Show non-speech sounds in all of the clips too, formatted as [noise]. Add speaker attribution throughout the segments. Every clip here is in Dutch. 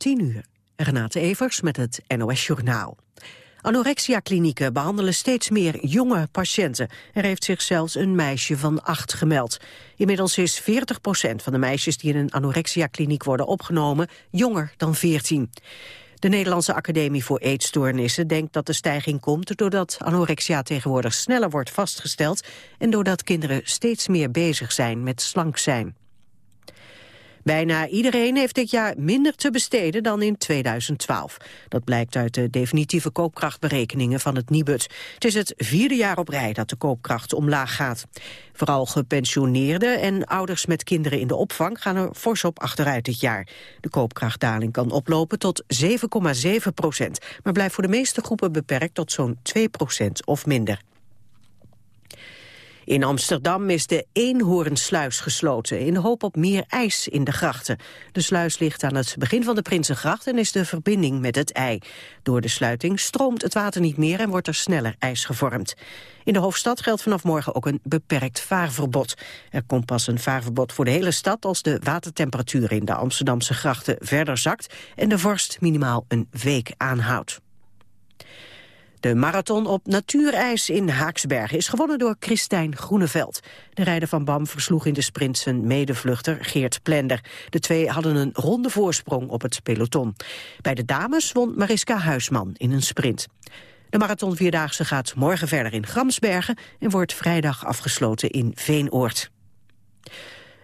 Speaker 1: 10 uur. Renate Evers met het NOS Journaal. Anorexia-klinieken behandelen steeds meer jonge patiënten. Er heeft zich zelfs een meisje van acht gemeld. Inmiddels is 40% van de meisjes die in een anorexia-kliniek worden opgenomen... jonger dan 14. De Nederlandse Academie voor Eetstoornissen denkt dat de stijging komt... doordat anorexia tegenwoordig sneller wordt vastgesteld... en doordat kinderen steeds meer bezig zijn met slank zijn. Bijna iedereen heeft dit jaar minder te besteden dan in 2012. Dat blijkt uit de definitieve koopkrachtberekeningen van het Nibud. Het is het vierde jaar op rij dat de koopkracht omlaag gaat. Vooral gepensioneerden en ouders met kinderen in de opvang gaan er fors op achteruit dit jaar. De koopkrachtdaling kan oplopen tot 7,7 procent, maar blijft voor de meeste groepen beperkt tot zo'n 2 procent of minder. In Amsterdam is de Eenhoornsluis gesloten... in de hoop op meer ijs in de grachten. De sluis ligt aan het begin van de Prinsengracht... en is de verbinding met het IJ. Door de sluiting stroomt het water niet meer... en wordt er sneller ijs gevormd. In de hoofdstad geldt vanaf morgen ook een beperkt vaarverbod. Er komt pas een vaarverbod voor de hele stad... als de watertemperatuur in de Amsterdamse grachten verder zakt... en de vorst minimaal een week aanhoudt. De marathon op natuurijs in Haaksbergen is gewonnen door Christijn Groeneveld. De rijder van BAM versloeg in de sprint zijn medevluchter Geert Plender. De twee hadden een ronde voorsprong op het peloton. Bij de dames won Mariska Huisman in een sprint. De marathon Vierdaagse gaat morgen verder in Gramsbergen... en wordt vrijdag afgesloten in Veenoord.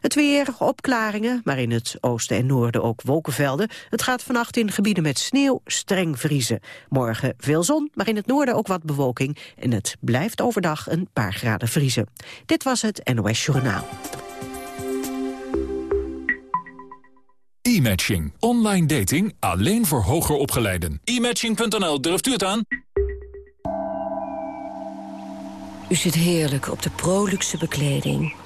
Speaker 1: Het weer, opklaringen, maar in het oosten en noorden ook wolkenvelden. Het gaat vannacht in gebieden met sneeuw streng vriezen. Morgen veel zon, maar in het noorden ook wat bewolking. En het blijft overdag een paar graden vriezen. Dit was het NOS Journaal.
Speaker 2: E-matching. Online dating alleen voor hoger opgeleiden. E-matching.nl, durft u het aan?
Speaker 3: U zit heerlijk op de proluxe bekleding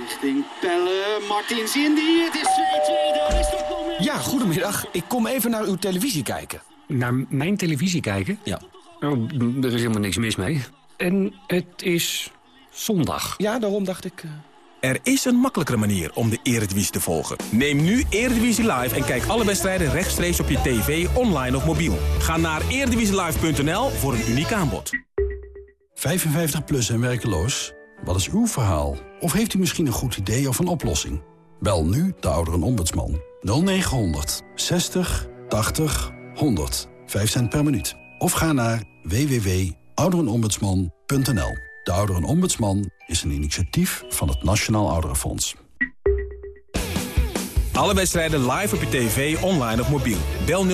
Speaker 4: Richting Pelle, Martins Indy, het is 2-2, daar is meer...
Speaker 5: Ja, goedemiddag. Ik kom even naar uw televisie kijken.
Speaker 6: Naar mijn televisie kijken?
Speaker 5: Ja.
Speaker 6: Oh, er is helemaal niks mis mee. En het is zondag.
Speaker 5: Ja, daarom dacht ik... Uh...
Speaker 7: Er is een makkelijkere manier om de Eredivisie te volgen. Neem nu Eredivisie Live en kijk alle wedstrijden rechtstreeks op je tv, online of mobiel. Ga naar eredivisielive.nl voor een uniek aanbod.
Speaker 8: 55 plus en werkeloos? Wat is uw verhaal? Of heeft u misschien een goed idee of een oplossing? Bel nu de ouderenombudsman 0900 60 80 100. 5 cent per minuut. Of ga naar www.ouderenombudsman.nl. De Ouderenombudsman is een initiatief van het Nationaal Ouderenfonds.
Speaker 7: Alle wedstrijden live op je tv, online of mobiel. Bel 0909-0101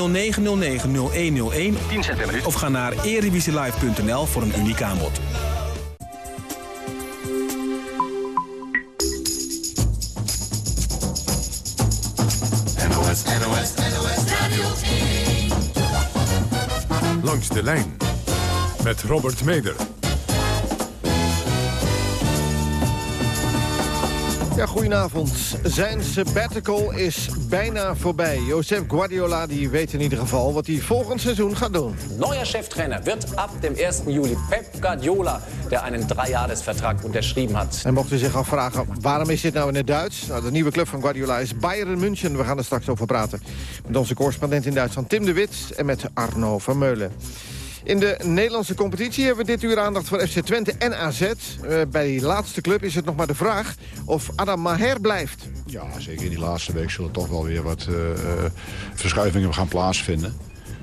Speaker 7: 10 cent per minuut. Of ga naar erevisielive.nl voor een uniek aanbod.
Speaker 9: NOS, NOS, Radio 1. Langs de lijn met Robert Meder.
Speaker 10: Ja, goedenavond. Zijn sabbatical is bijna voorbij. Josep Guardiola die weet in ieder geval wat hij volgend seizoen gaat doen.
Speaker 11: Neuer Cheftrainer wird ab dem 1. juli Pep Guardiola, der einen Dreijahresvertrag unterschrieben hat.
Speaker 10: En mocht u zich afvragen, waarom is dit nou in het Duits? Nou, de nieuwe club van Guardiola is Bayern München. We gaan er straks over praten. Met onze correspondent in Duitsland Tim de Wit en met Arno Vermeulen. In de Nederlandse competitie hebben we dit uur aandacht voor FC Twente en AZ. Uh, bij die laatste club is het nog maar de vraag of Adam Maher blijft.
Speaker 12: Ja, zeker in die laatste week zullen toch wel weer wat uh, verschuivingen gaan plaatsvinden.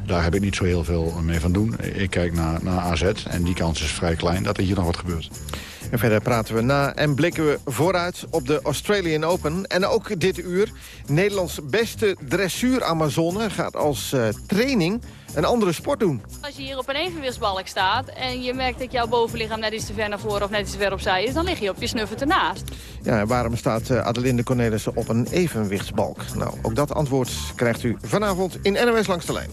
Speaker 12: Daar heb ik niet zo heel veel mee van doen. Ik kijk naar, naar AZ en die kans is vrij klein dat er hier nog wat gebeurt.
Speaker 10: En verder praten we na en blikken we vooruit op de Australian Open. En ook dit uur, Nederlands beste dressuur-Amazone gaat als uh, training een andere sport doen.
Speaker 13: Als je hier op een evenwichtsbalk staat en je merkt dat jouw bovenlichaam net iets te ver naar voren of net iets te ver opzij is, dan lig je op je snuffert ernaast.
Speaker 10: Ja, waarom staat uh, Adelinde Cornelissen op een evenwichtsbalk? Nou, ook dat antwoord krijgt u vanavond in NOS Langs de Lijn.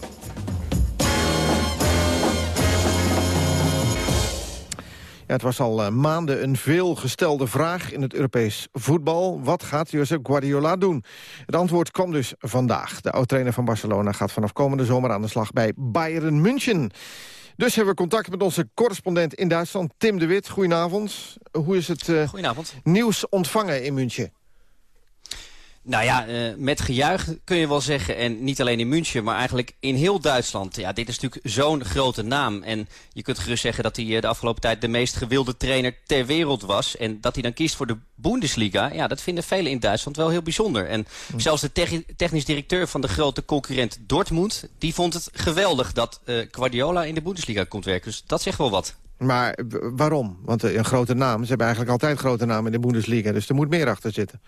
Speaker 10: Het was al uh, maanden een veelgestelde vraag in het Europees voetbal. Wat gaat Josep Guardiola doen? Het antwoord kwam dus vandaag. De oud-trainer van Barcelona gaat vanaf komende zomer aan de slag bij Bayern München. Dus hebben we contact met onze correspondent in Duitsland, Tim de Wit. Goedenavond. Hoe is het uh, nieuws ontvangen in München?
Speaker 14: Nou ja, uh, met gejuich kun je wel zeggen. En niet alleen in München, maar eigenlijk in heel Duitsland. Ja, dit is natuurlijk zo'n grote naam. En je kunt gerust zeggen dat hij uh, de afgelopen tijd de meest gewilde trainer ter wereld was. En dat hij dan kiest voor de Bundesliga. Ja, dat vinden velen in Duitsland wel heel bijzonder. En hm. zelfs de technisch directeur van de grote concurrent Dortmund... die vond het geweldig dat uh, Guardiola in de Bundesliga komt werken. Dus dat zegt wel wat.
Speaker 10: Maar waarom? Want een grote naam, ze hebben eigenlijk altijd grote namen in de Bundesliga. Dus er moet meer achter zitten.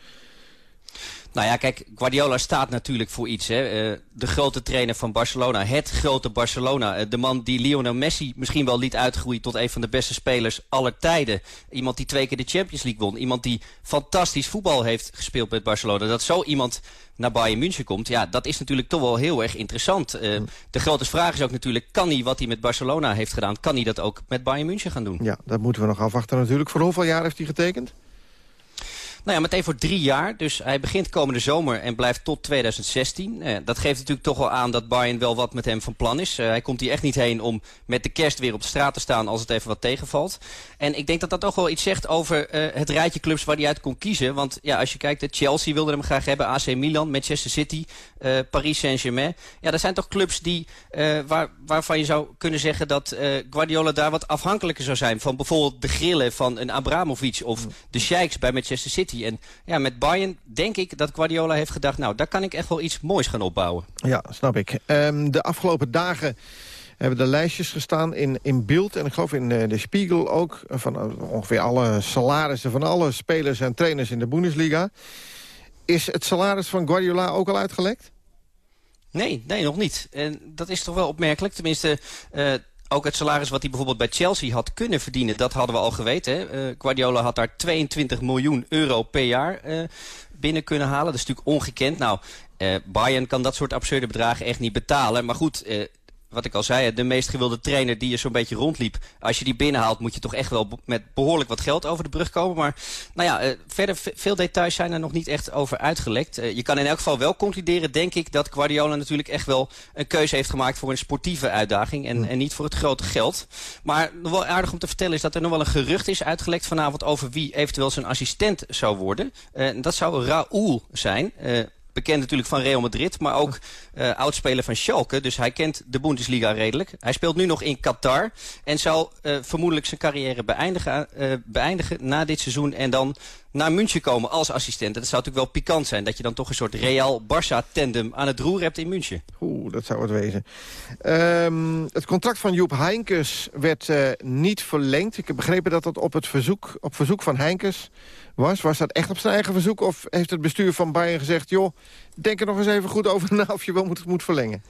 Speaker 14: Nou ja, kijk, Guardiola staat natuurlijk voor iets. Hè. Uh, de grote trainer van Barcelona, het grote Barcelona. Uh, de man die Lionel Messi misschien wel liet uitgroeien tot een van de beste spelers aller tijden. Iemand die twee keer de Champions League won. Iemand die fantastisch voetbal heeft gespeeld met Barcelona. Dat zo iemand naar Bayern München komt, ja, dat is natuurlijk toch wel heel erg interessant. Uh, de grote vraag is ook natuurlijk, kan hij wat hij met Barcelona heeft gedaan... kan hij dat ook met Bayern München gaan doen?
Speaker 10: Ja, dat moeten we nog afwachten natuurlijk. Voor hoeveel jaar heeft hij getekend?
Speaker 14: Nou ja, meteen voor drie jaar. Dus hij begint komende zomer en blijft tot 2016. Eh, dat geeft natuurlijk toch wel aan dat Bayern wel wat met hem van plan is. Uh, hij komt hier echt niet heen om met de kerst weer op de straat te staan als het even wat tegenvalt. En ik denk dat dat toch wel iets zegt over uh, het rijtje clubs waar hij uit kon kiezen. Want ja, als je kijkt, Chelsea wilde hem graag hebben, AC Milan, Manchester City, Paris Saint-Germain. Ja, dat zijn toch clubs die, waar, waarvan je zou kunnen zeggen dat Guardiola daar wat afhankelijker zou zijn. Van bijvoorbeeld de grillen van een Abramovic of de Sheiks bij Manchester City. En ja, met Bayern denk ik dat Guardiola heeft gedacht... nou, daar kan ik echt wel iets moois gaan opbouwen.
Speaker 10: Ja, snap ik. Um, de afgelopen dagen hebben de lijstjes gestaan in, in beeld. En ik geloof in de Spiegel ook. Van ongeveer alle salarissen van alle spelers en trainers in de Bundesliga. Is het salaris van Guardiola ook al uitgelekt?
Speaker 14: Nee, nee, nog niet. En dat is toch wel opmerkelijk. Tenminste, uh, ook het salaris wat hij bijvoorbeeld bij Chelsea had kunnen verdienen, dat hadden we al geweten. Hè? Uh, Guardiola had daar 22 miljoen euro per jaar uh, binnen kunnen halen. Dat is natuurlijk ongekend. Nou, Bayern kan dat soort absurde bedragen echt niet betalen. Maar goed, wat ik al zei, de meest gewilde trainer die er zo'n beetje rondliep. Als je die binnenhaalt moet je toch echt wel met behoorlijk wat geld over de brug komen. Maar nou ja, uh, verder veel details zijn er nog niet echt over uitgelekt. Uh, je kan in elk geval wel concluderen, denk ik, dat Guardiola natuurlijk echt wel een keuze heeft gemaakt voor een sportieve uitdaging. En, en niet voor het grote geld. Maar nog wel aardig om te vertellen is dat er nog wel een gerucht is uitgelekt vanavond over wie eventueel zijn assistent zou worden. Uh, dat zou Raúl zijn bekend natuurlijk van Real Madrid, maar ook uh, [laughs] oudspeler van Schalke. Dus hij kent de Bundesliga redelijk. Hij speelt nu nog in Qatar en zal uh, vermoedelijk zijn carrière beëindigen, uh, beëindigen na dit seizoen en dan naar München komen als assistent. Dat zou natuurlijk wel pikant zijn, dat je dan toch een soort Real-Barça-tandem aan het roer hebt in München.
Speaker 10: Oeh, dat zou het wezen. Um, het contract van Joep Heinkes werd uh, niet verlengd. Ik heb begrepen dat dat op, het verzoek, op verzoek van Heinkes was. Was dat echt op zijn eigen verzoek of heeft het bestuur van Bayern gezegd... joh, denk er nog eens even goed over na of je wel moet, moet verlengen?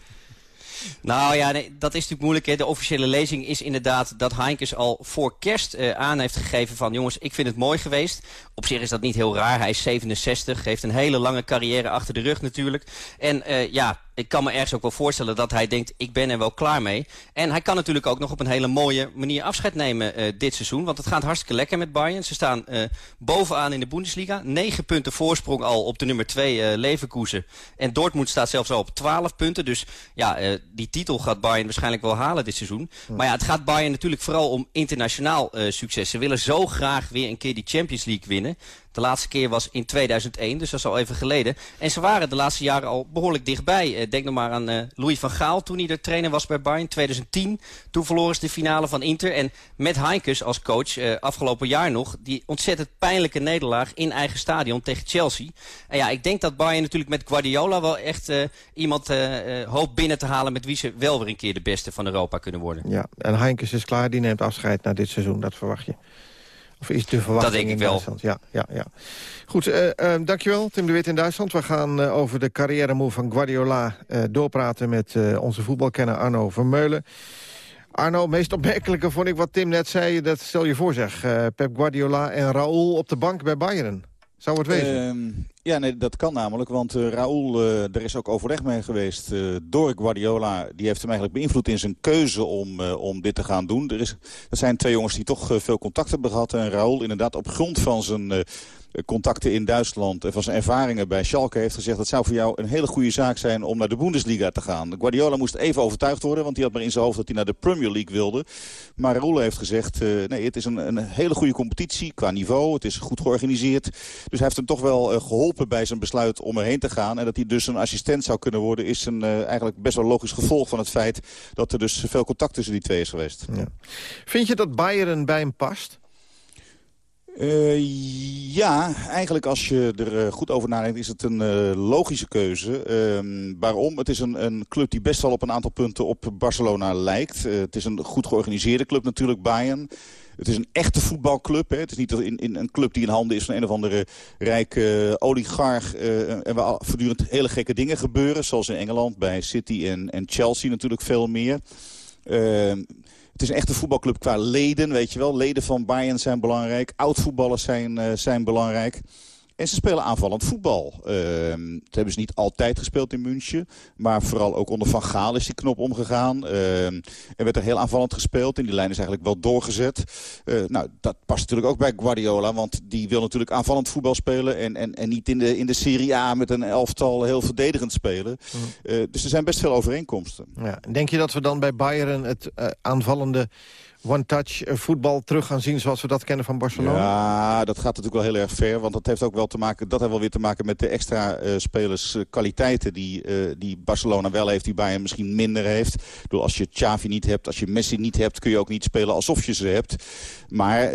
Speaker 14: Nou ja, nee, dat is natuurlijk moeilijk. Hè. De officiële lezing is inderdaad dat Heinkes al voor kerst uh, aan heeft gegeven van... jongens, ik vind het mooi geweest. Op zich is dat niet heel raar. Hij is 67, heeft een hele lange carrière achter de rug natuurlijk. En uh, ja, ik kan me ergens ook wel voorstellen dat hij denkt, ik ben er wel klaar mee. En hij kan natuurlijk ook nog op een hele mooie manier afscheid nemen uh, dit seizoen. Want het gaat hartstikke lekker met Bayern. Ze staan uh, bovenaan in de Bundesliga. 9 punten voorsprong al op de nummer 2 uh, Leverkusen. En Dortmund staat zelfs al op 12 punten. Dus ja, die titel gaat Bayern waarschijnlijk wel halen dit seizoen. Maar ja, het gaat Bayern natuurlijk vooral om internationaal succes. Ze willen zo graag weer een keer die Champions League winnen. De laatste keer was in 2001, dus dat is al even geleden. En ze waren de laatste jaren al behoorlijk dichtbij. Eh, denk nog maar aan uh, Louis van Gaal toen hij de trainer was bij Bayern. 2010, toen verloren ze de finale van Inter. En met Heinkes als coach uh, afgelopen jaar nog... die ontzettend pijnlijke nederlaag in eigen stadion tegen Chelsea. En ja, ik denk dat Bayern natuurlijk met Guardiola wel echt uh, iemand hoopt binnen te halen... met wie ze wel weer een keer de beste van Europa kunnen worden.
Speaker 10: Ja, en Heinkes is klaar, die neemt afscheid na dit seizoen, dat verwacht je. Of is de verwachting
Speaker 14: Dat denk ik
Speaker 10: in
Speaker 14: wel.
Speaker 10: Duitsland? Ja, ja, ja. Goed, eh, eh, dankjewel Tim de Wit in Duitsland. We gaan eh, over de carrière move van Guardiola doorpraten... met onze voetbalkenner Arno Vermeulen. Arno, meest opmerkelijke vond ik wat Tim net zei. Dat stel je voor zeg, Pep Guardiola en Raúl op de bank bij Bayern. Zou het wezen?
Speaker 15: Ehm, ja, nee, dat kan namelijk. Want eh, er is ook overleg mee geweest eh, door Guardiola. Die heeft hem eigenlijk beïnvloed in zijn keuze om, om dit te gaan doen. Er, is, er zijn twee jongens die toch veel contact hebben gehad. En Raúl inderdaad op grond van zijn... contacten in Duitsland en van zijn ervaringen bij Schalke heeft gezegd... dat zou voor jou een hele goede zaak zijn om naar de Bundesliga te gaan. Guardiola moest even overtuigd worden, want hij had maar in zijn hoofd dat hij naar de Premier League wilde. Maar Raúl heeft gezegd, eh, nee, het is een, een hele goede competitie qua niveau. Het is goed georganiseerd. Dus hij heeft hem toch wel eh, geholpen bij zijn besluit om erheen te gaan. En dat hij dus een assistent zou kunnen worden... is een eh, eigenlijk best wel logisch gevolg van het feit... dat er dus veel contact tussen die twee is geweest.
Speaker 10: Ja. Vind je dat Bayern bij hem past?
Speaker 15: Uh, ja, eigenlijk als je er uh, goed over nadenkt is het een uh, logische keuze. Uh, waarom? Het is een, een, club die best wel op een aantal punten op Barcelona lijkt. het is een goed georganiseerde club natuurlijk, Bayern. Het is een echte voetbalclub. Hè. Het is niet in een club die in handen is van een of andere rijke oligarch. en waar voortdurend hele gekke dingen gebeuren. Zoals in Engeland bij City en, en Chelsea natuurlijk veel meer. Ehm, het is een echte voetbalclub qua leden, weet je wel. Leden van Bayern zijn belangrijk. Oud-voetballers zijn, uh, zijn belangrijk. En ze spelen aanvallend voetbal. Dat hebben ze niet altijd gespeeld in München. Maar vooral ook onder Van Gaal is die knop omgegaan. Uh, er werd er heel aanvallend gespeeld. En die lijn is eigenlijk wel doorgezet. Uh, nou, dat past natuurlijk ook bij Guardiola. Want die wil natuurlijk aanvallend voetbal spelen. En, en, en niet in de, in de Serie A met een elftal heel verdedigend spelen. Mm. dus er zijn best veel overeenkomsten.
Speaker 10: Ja. Denk je dat we dan bij Bayern het aanvallende one-touch voetbal terug gaan zien zoals we dat kennen van Barcelona?
Speaker 15: Ja, dat gaat natuurlijk wel heel erg ver. Want dat heeft ook wel te maken, dat heeft wel weer te maken met de extra uh, spelerskwaliteiten uh, die, uh, die Barcelona wel heeft, die Bayern misschien minder heeft. Ik bedoel, als je Xavi niet hebt, als je Messi niet hebt, kun je ook niet spelen alsof je ze hebt. Maar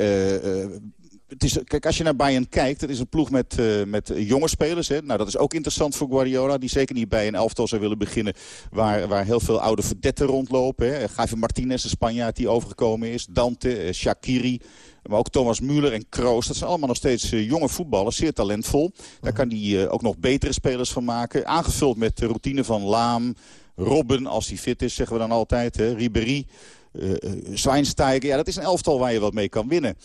Speaker 15: kijk, als je naar Bayern kijkt, het is een ploeg met, uh, met jonge spelers. Hè. Nou, dat is ook interessant voor Guardiola. Die zeker niet bij een elftal zou willen beginnen waar, waar heel veel oude verdetten rondlopen. Hè. Martinez, de Spanjaard die overgekomen is. Dante, uh, Shakiri. Maar ook Thomas Müller en Kroos. Dat zijn allemaal nog steeds uh, jonge voetballers. Zeer talentvol. Daar kan hij ook nog betere spelers van maken. Aangevuld met de routine van Laam. Robben, als hij fit is, zeggen we dan altijd. Hè. Ribéry. Schweinsteiger. Ja, dat is een elftal waar je wat mee kan winnen.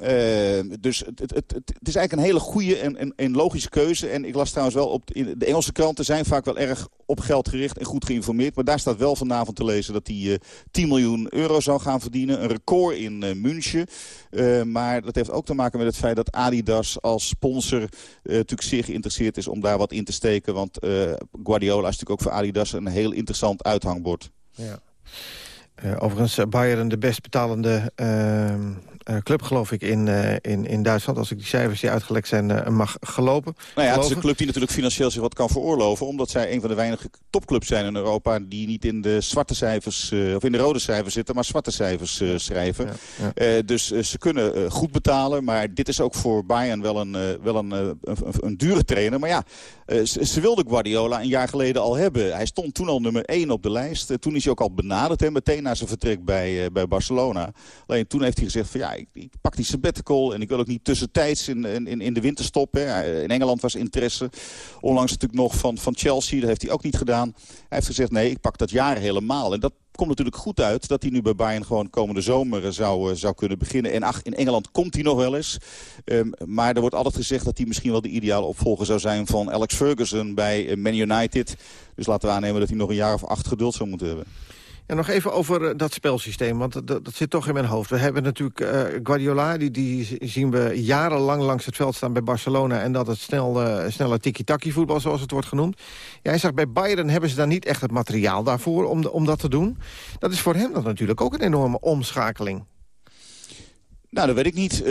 Speaker 15: Uh, dus het, het, het, is eigenlijk een hele goede en, en, logische keuze. En ik las trouwens wel op de, de Engelse kranten zijn vaak wel erg op geld gericht en goed geïnformeerd. Maar daar staat wel vanavond te lezen dat hij uh, 10 miljoen euro zou gaan verdienen. Een record in uh, München. Maar dat heeft ook te maken met het feit dat Adidas als sponsor natuurlijk zeer geïnteresseerd is om daar wat in te steken. Want Guardiola is natuurlijk ook voor Adidas een heel interessant uithangbord.
Speaker 10: Ja. Uh, overigens, Bayern de best betalende uh, uh, club, geloof ik, in, in, in Duitsland. Als ik die cijfers die uitgelekt zijn mag gelopen.
Speaker 15: Nou ja, het is een club die natuurlijk financieel zich wat kan veroorloven. Omdat zij een van de weinige topclubs zijn in Europa... die niet in de zwarte cijfers, of in de rode cijfers zitten... maar zwarte cijfers schrijven. Ja, ja. dus ze kunnen goed betalen. Maar dit is ook voor Bayern wel een, wel een, een, dure trainer. Maar ja, ze, ze wilden Guardiola een jaar geleden al hebben. Hij stond toen al nummer 1 op de lijst. toen is hij ook al benaderd, hè, meteen na zijn vertrek bij, uh, bij Barcelona. Alleen toen heeft hij gezegd van ja, ik, ik pak die sabbatical en ik wil ook niet tussentijds in, in, in de winter stoppen. Hè. In Engeland was interesse. Onlangs natuurlijk nog van, van Chelsea, dat heeft hij ook niet gedaan. Hij heeft gezegd nee, ik pak dat jaar helemaal. En dat komt natuurlijk goed uit dat hij nu bij Bayern gewoon komende zomer zou, uh, zou kunnen beginnen. En ach, in Engeland komt hij nog wel eens. Um, maar er wordt altijd gezegd dat hij misschien wel de ideale opvolger zou zijn van Alex Ferguson bij Man United. Dus laten we aannemen dat hij nog een jaar of acht geduld zou moeten hebben.
Speaker 10: Ja, nog even over uh, dat spelsysteem, want dat, zit toch in mijn hoofd. We hebben natuurlijk uh, Guardiola, die, zien we jarenlang langs het veld staan bij Barcelona... en dat het snel, uh, snelle tiki-taki voetbal, zoals het wordt genoemd. Jij zegt, bij Bayern hebben ze dan niet echt het materiaal daarvoor om, om dat te doen. Dat is voor hem dan natuurlijk ook een enorme omschakeling.
Speaker 15: Nou, dat weet ik niet. Uh,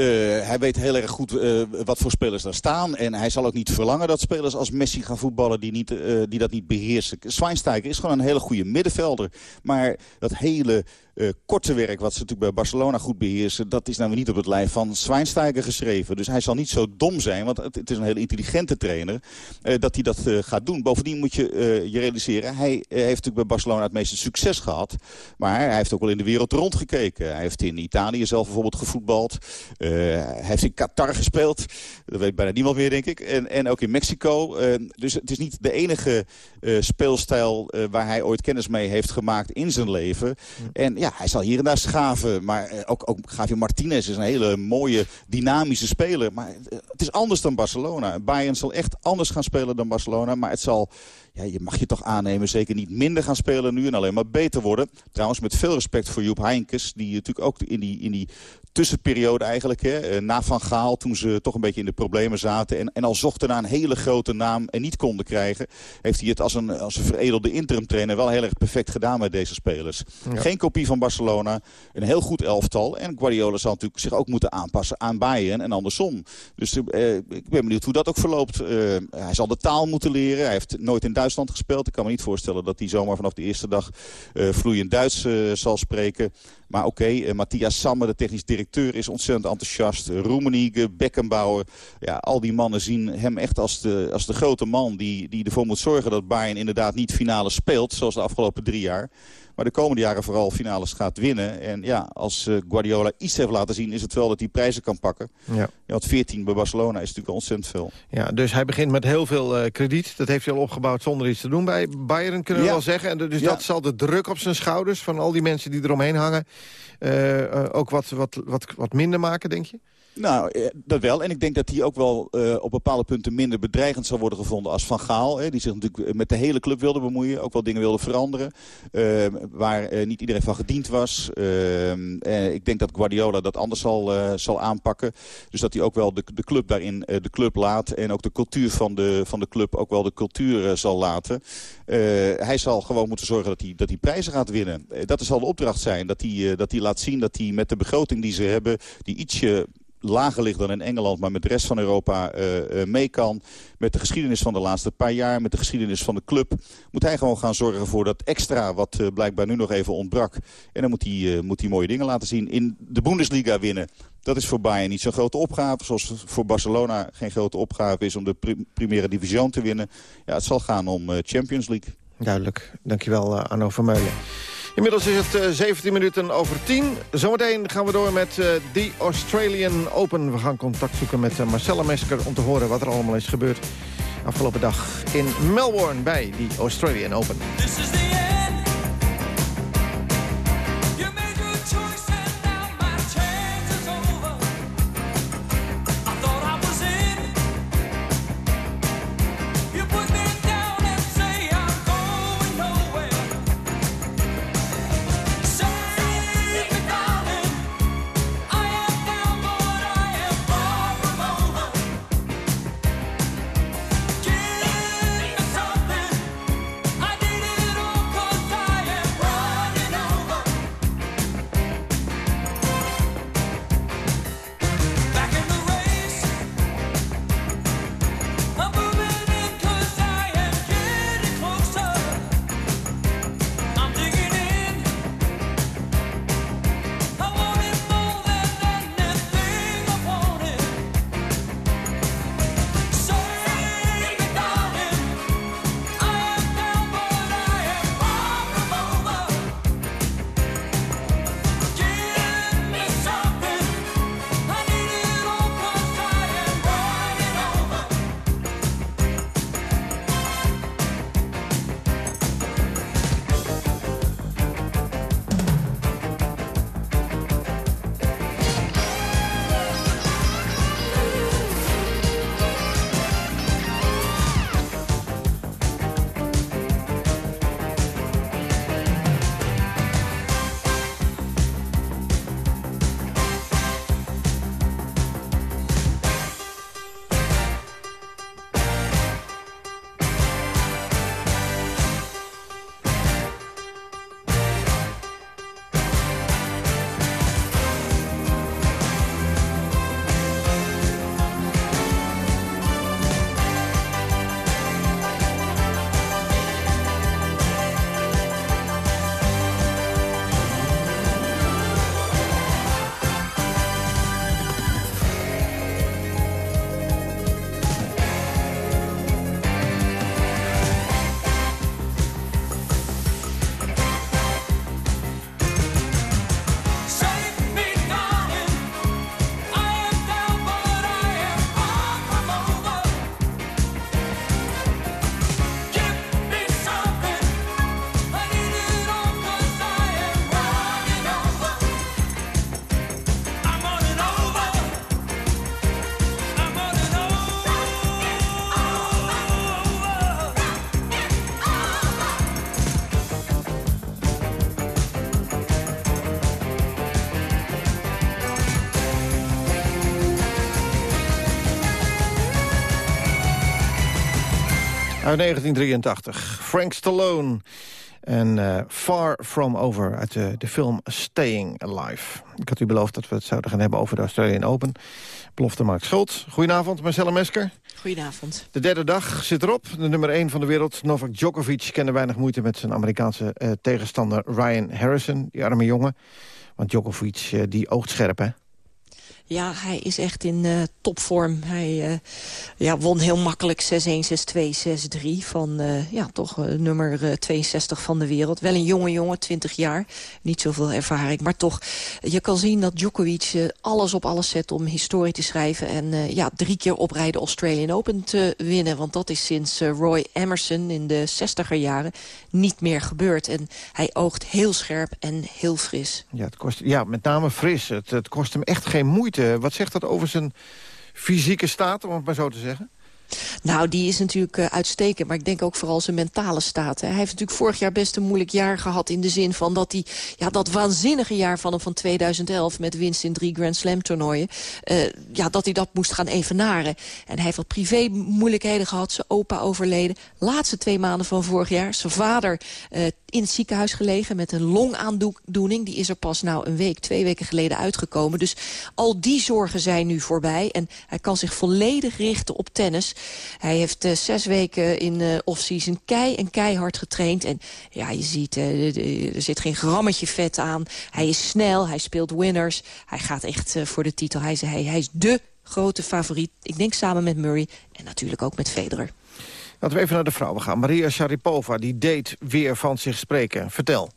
Speaker 15: hij weet heel erg goed uh, wat voor spelers daar staan. En hij zal ook niet verlangen dat spelers als Messi gaan voetballen die, niet, uh, die dat niet beheersen. Schweinsteiger is gewoon een hele goede middenvelder. Maar dat hele uh, korte werk wat ze natuurlijk bij Barcelona goed beheersen... dat is nou weer niet op het lijf van Schweinsteiger geschreven. Dus hij zal niet zo dom zijn, want het, het is een hele intelligente trainer... Uh, dat hij dat uh, gaat doen. Bovendien moet je je realiseren... hij heeft natuurlijk bij Barcelona het meeste succes gehad. Maar hij heeft ook wel in de wereld rondgekeken. Hij heeft in Italië zelf bijvoorbeeld gevoetbald hij heeft in Qatar gespeeld. Dat weet bijna niemand meer, denk ik. En, en ook in Mexico. Dus het is niet de enige speelstijl waar hij ooit kennis mee heeft gemaakt in zijn leven. En ja, hij zal hier en daar schaven. Maar ook, ook Javier Martinez is een hele mooie, dynamische speler. Maar het is anders dan Barcelona. Bayern zal echt anders gaan spelen dan Barcelona. Maar het zal ja, je mag je toch aannemen, zeker niet minder gaan spelen nu en alleen maar beter worden. Trouwens, met veel respect voor Joep Heinkes, die natuurlijk ook in die, in die tussenperiode eigenlijk, hè, eh, na Van Gaal, toen ze toch een beetje in de problemen zaten en, en al zochten naar een hele grote naam en niet konden krijgen, heeft hij het als een, als een veredelde interim trainer wel heel erg perfect gedaan met deze spelers. Geen kopie van Barcelona, een heel goed elftal en Guardiola zal natuurlijk zich ook moeten aanpassen aan Bayern en andersom. Dus eh, ik ben benieuwd hoe dat ook verloopt. Uh, hij zal de taal moeten leren, hij heeft nooit in Duitsland gespeeld. Ik kan me niet voorstellen dat hij zomaar vanaf de eerste dag uh, vloeiend Duits uh, zal spreken. Maar oké, uh, Matthias Sammer, de technisch directeur, is ontzettend enthousiast. Roemenige, Beckenbauer, ja, al die mannen zien hem echt als de, als de grote man... Die, die ervoor moet zorgen dat Bayern inderdaad niet finale speelt... zoals de afgelopen drie jaar. Maar de komende jaren vooral finales gaat winnen. En ja, als uh, Guardiola iets heeft laten zien... is het wel dat hij prijzen kan pakken. Ja. ja want 14 bij Barcelona is natuurlijk ontzettend veel.
Speaker 10: Ja, dus hij begint met heel veel uh, krediet. Dat heeft hij al opgebouwd zonder iets te doen bij Bayern, kunnen we
Speaker 15: ja.
Speaker 10: wel zeggen. En dus ja. dat zal de druk op zijn schouders van al die mensen die eromheen hangen... Uh, ook wat, wat, wat, wat minder maken, denk je?
Speaker 15: Nou, eh, dat wel. En ik denk dat hij ook wel uh, op bepaalde punten minder bedreigend zal worden gevonden als Van Gaal. Hè, die zich natuurlijk met de hele club wilde bemoeien. Ook wel dingen wilde veranderen. Uh, waar niet iedereen van gediend was. ik denk dat Guardiola dat anders zal, zal aanpakken. Dus dat hij ook wel de, de club daarin de club laat. En ook de cultuur van de, van de club ook wel de cultuur zal laten. hij zal gewoon moeten zorgen dat hij, dat hij prijzen gaat winnen. dat zal de opdracht zijn. Dat hij, dat hij laat zien dat hij met de begroting die ze hebben... die ietsje lager ligt dan in Engeland, maar met de rest van Europa uh, mee kan. Met de geschiedenis van de laatste paar jaar, met de geschiedenis van de club... moet hij gewoon gaan zorgen voor dat extra wat uh, blijkbaar nu nog even ontbrak. En dan moet hij, moet hij mooie dingen laten zien. In de Bundesliga winnen, dat is voor Bayern niet zo'n grote opgave. Zoals voor Barcelona geen grote opgave is om de prim Primera Division te winnen. Ja, het zal gaan om Champions League.
Speaker 10: Duidelijk. Dankjewel, Arno Vermeulen. Inmiddels is het uh, 17 minuten over 10. Zometeen gaan we door met uh, The Australian Open. We gaan contact zoeken met uh, Marcella Mesker om te horen wat er allemaal is gebeurd afgelopen dag in Melbourne bij The Australian Open. Uit 1983. Frank Stallone. En uh, Far From Over uit de, de, film Staying Alive. Ik had u beloofd dat we het zouden gaan hebben over de Australian Open. Belofte Mark Schultz. Goedenavond, Marcella Mesker.
Speaker 16: Goedenavond.
Speaker 10: De derde dag zit erop. De nummer 1 van de wereld, Novak Djokovic... kende weinig moeite met zijn Amerikaanse uh, tegenstander Ryan Harrison. Die arme jongen. Want Djokovic, uh, die oogt scherp, hè?
Speaker 16: Ja, hij is echt in uh, topvorm. Hij uh, ja, won heel makkelijk 6-1, 6-2, 6-3 van uh, ja, toch nummer 62 van de wereld. Wel een jonge jongen, 20 jaar. Niet zoveel ervaring, maar toch. Je kan zien dat Djokovic alles op alles zet om historie te schrijven. En ja, drie keer oprijden Australian Open te winnen. Want dat is sinds Roy Emerson in de 60er jaren niet meer gebeurd. En hij oogt heel scherp en heel fris.
Speaker 10: Ja, het kost, ja met name fris. Het kost hem echt geen moeite wat zegt dat over zijn fysieke staat, om het maar zo te zeggen?
Speaker 16: Nou, die is natuurlijk uh, uitstekend. Maar ik denk ook vooral zijn mentale staat. Hè. Hij heeft natuurlijk vorig jaar best een moeilijk jaar gehad... in de zin van dat hij ja, dat waanzinnige jaar van hem van 2011... met winst in drie Grand Slam toernooien... Uh, ja, dat hij dat moest gaan evenaren. En hij heeft wat privé moeilijkheden gehad. Zijn opa overleden. Laatste twee maanden van vorig jaar. Zijn vader uh, in het ziekenhuis gelegen met een longaandoening. Die is er pas nou een week, twee weken geleden uitgekomen. Dus al die zorgen zijn nu voorbij. En hij kan zich volledig richten op tennis. Hij heeft uh, zes weken in uh, off-season kei en keihard getraind. En ja, je ziet, uh, er zit geen grammetje vet aan. Hij is snel, hij speelt winners. Hij gaat echt voor de titel. Hij, hij, hij is dé grote favoriet. Ik denk samen met Murray en natuurlijk ook met Federer.
Speaker 10: Laten we even naar de vrouwen gaan. Maria Sharipova, die deed weer van zich spreken. Vertel.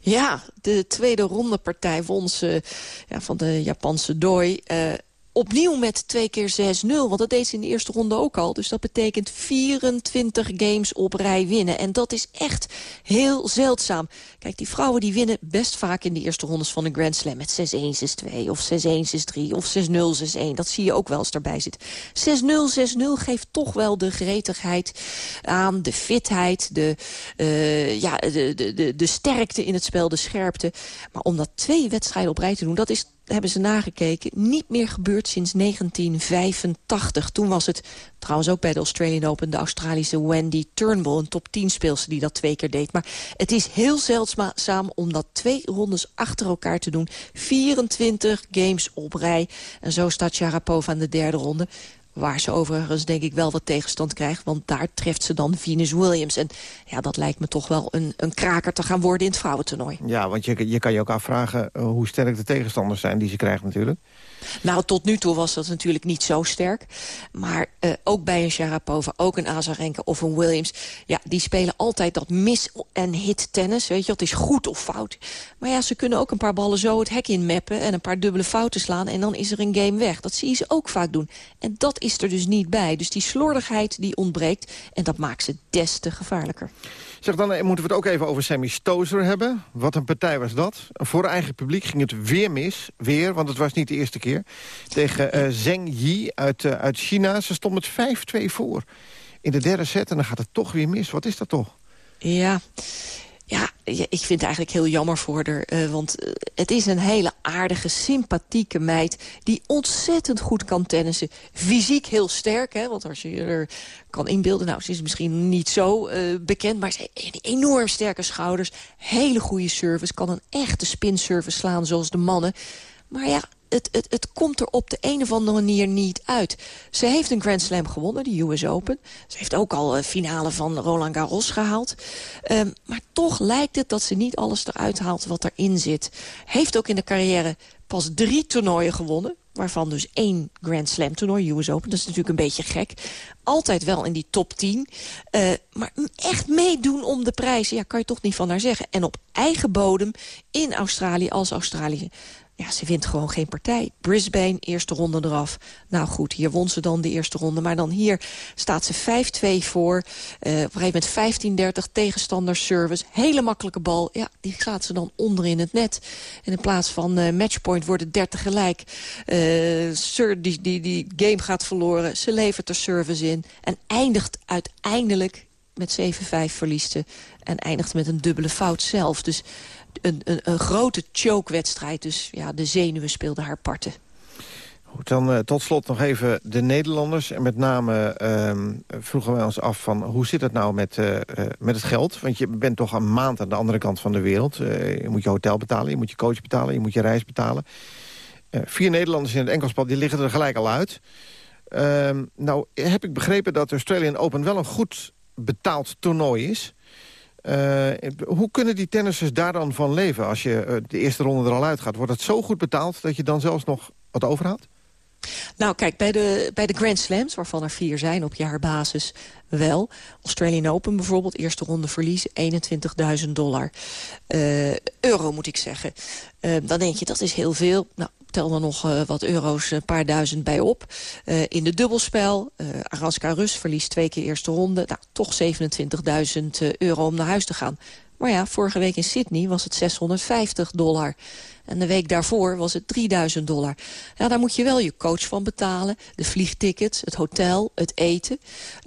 Speaker 16: Ja, de tweede rondepartij won ze ja, van de Japanse Doi. Uh, opnieuw met twee keer 6-0. Want dat deed ze in de eerste ronde ook al. Dus dat betekent 24 games op rij winnen. En dat is echt heel zeldzaam. Kijk, die vrouwen die winnen best vaak in de eerste rondes van een Grand Slam. Met 6-1, 6-2 of 6-1, 6-3 of 6-0, 6-1. Dat zie je ook wel als erbij zit. 6-0, 6-0 geeft toch wel de gretigheid aan. De fitheid, de, uh, ja, de, de, de, de sterkte in het spel, de scherpte. Maar om dat twee wedstrijden op rij te doen, dat is hebben ze nagekeken, niet meer gebeurd sinds 1985. Toen was het, trouwens ook bij de Australian Open... de Australische Wendy Turnbull, een top 10 speelster die dat twee keer deed. Maar het is heel zeldzaam om dat twee rondes achter elkaar te doen. 24 games op rij. En zo staat Sharapova aan de derde ronde. Waar ze overigens denk ik wel wat tegenstand krijgt. Want daar treft ze dan Venus Williams. En ja, dat lijkt me toch wel een, een kraker te gaan worden in het vrouwentoernooi.
Speaker 10: Ja, want je, je kan je ook afvragen uh, hoe sterk de tegenstanders zijn die ze krijgt natuurlijk.
Speaker 16: Nou, tot nu toe was dat natuurlijk niet zo sterk. Maar uh, ook bij een Sharapova, ook een Azarenka of een Williams... ja, die spelen altijd dat mis- en hit tennis. Weet je, dat is goed of fout. Maar ja, ze kunnen ook een paar ballen zo het hek inmappen... en een paar dubbele fouten slaan en dan is er een game weg. Dat zie je ze ook vaak doen. En dat is er dus niet bij. Dus die slordigheid die ontbreekt en dat maakt ze des te gevaarlijker.
Speaker 10: Zeg, dan eh, moeten we het ook even over Sammy Stozer hebben. Wat een partij was dat. Voor eigen publiek ging het weer mis. Weer, want het was niet de eerste keer. Tegen uh, Zheng Yi uit, uh, uit China. Ze stond met 5-2 voor. In de derde set en dan gaat het toch weer mis. Wat is dat toch?
Speaker 16: Ja, ja, ik vind het eigenlijk heel jammer voor haar. Uh, want uh, het is een hele aardige, sympathieke meid... die ontzettend goed kan tennissen. Fysiek heel sterk, hè, want als je er kan inbeelden... nou, ze is misschien niet zo uh, bekend... maar ze heeft enorm sterke schouders. Hele goede service. Kan een echte spinservice slaan zoals de mannen. Maar ja, het, het, het komt er op de een of andere manier niet uit. Ze heeft een Grand Slam gewonnen, de US Open. Ze heeft ook al een finale van Roland Garros gehaald. Um, maar toch lijkt het dat ze niet alles eruit haalt wat erin zit. Heeft ook in de carrière pas drie toernooien gewonnen waarvan dus één Grand Slam toernooi, US Open. Dat is natuurlijk een beetje gek. Altijd wel in die top 10. Uh, maar echt meedoen om de prijzen, ja, kan je toch niet van haar zeggen. En op eigen bodem in Australië als Australië ja, ze wint gewoon geen partij. Brisbane, eerste ronde eraf. Nou goed, hier won ze dan de eerste ronde. Maar dan hier staat ze 5-2 voor. Uh, op een gegeven moment 15-30 tegenstander service. Hele makkelijke bal. Ja, die gaat ze dan onder in het net. En in plaats van uh, matchpoint wordt het 30 gelijk. Uh, Sir, die, die, die game gaat verloren. Ze levert de service in. En eindigt uiteindelijk met 7-5 verlieste. En eindigt met een dubbele fout zelf. Dus een, een, een grote choke-wedstrijd. Dus ja, de zenuwen speelden haar parten.
Speaker 10: Goed, dan uh, tot slot nog even de Nederlanders. En met name uh, vroegen wij ons af van hoe zit het nou met, uh, met het geld? Want je bent toch een maand aan de andere kant van de wereld. je moet je hotel betalen, je moet je coach betalen, je moet je reis betalen. vier Nederlanders in het enkelspel die liggen er gelijk al uit. Ehm, nou heb ik begrepen dat Australian Open wel een goed betaald toernooi is. Hoe kunnen die tennissers daar dan van leven als je de eerste ronde er al uit gaat? Wordt het zo goed betaald dat je dan zelfs nog wat overhoudt?
Speaker 16: Nou, kijk, bij de, bij de Grand Slams, waarvan er vier zijn op jaarbasis, wel. Australian Open bijvoorbeeld, eerste ronde verlies, 21.000 dollar. Uh, euro, moet ik zeggen. Dan denk je, dat is heel veel. Nou, tel dan nog uh, wat euro's, een paar duizend bij op. Uh, in de dubbelspel, uh, Araska Rus verliest twee keer eerste ronde. Nou, toch 27.000 euro om naar huis te gaan. Maar ja, vorige week in Sydney was het 650 dollar. En de week daarvoor was het 3000 dollar. Ja, daar moet je wel je coach van betalen. De vliegtickets, het hotel, het eten.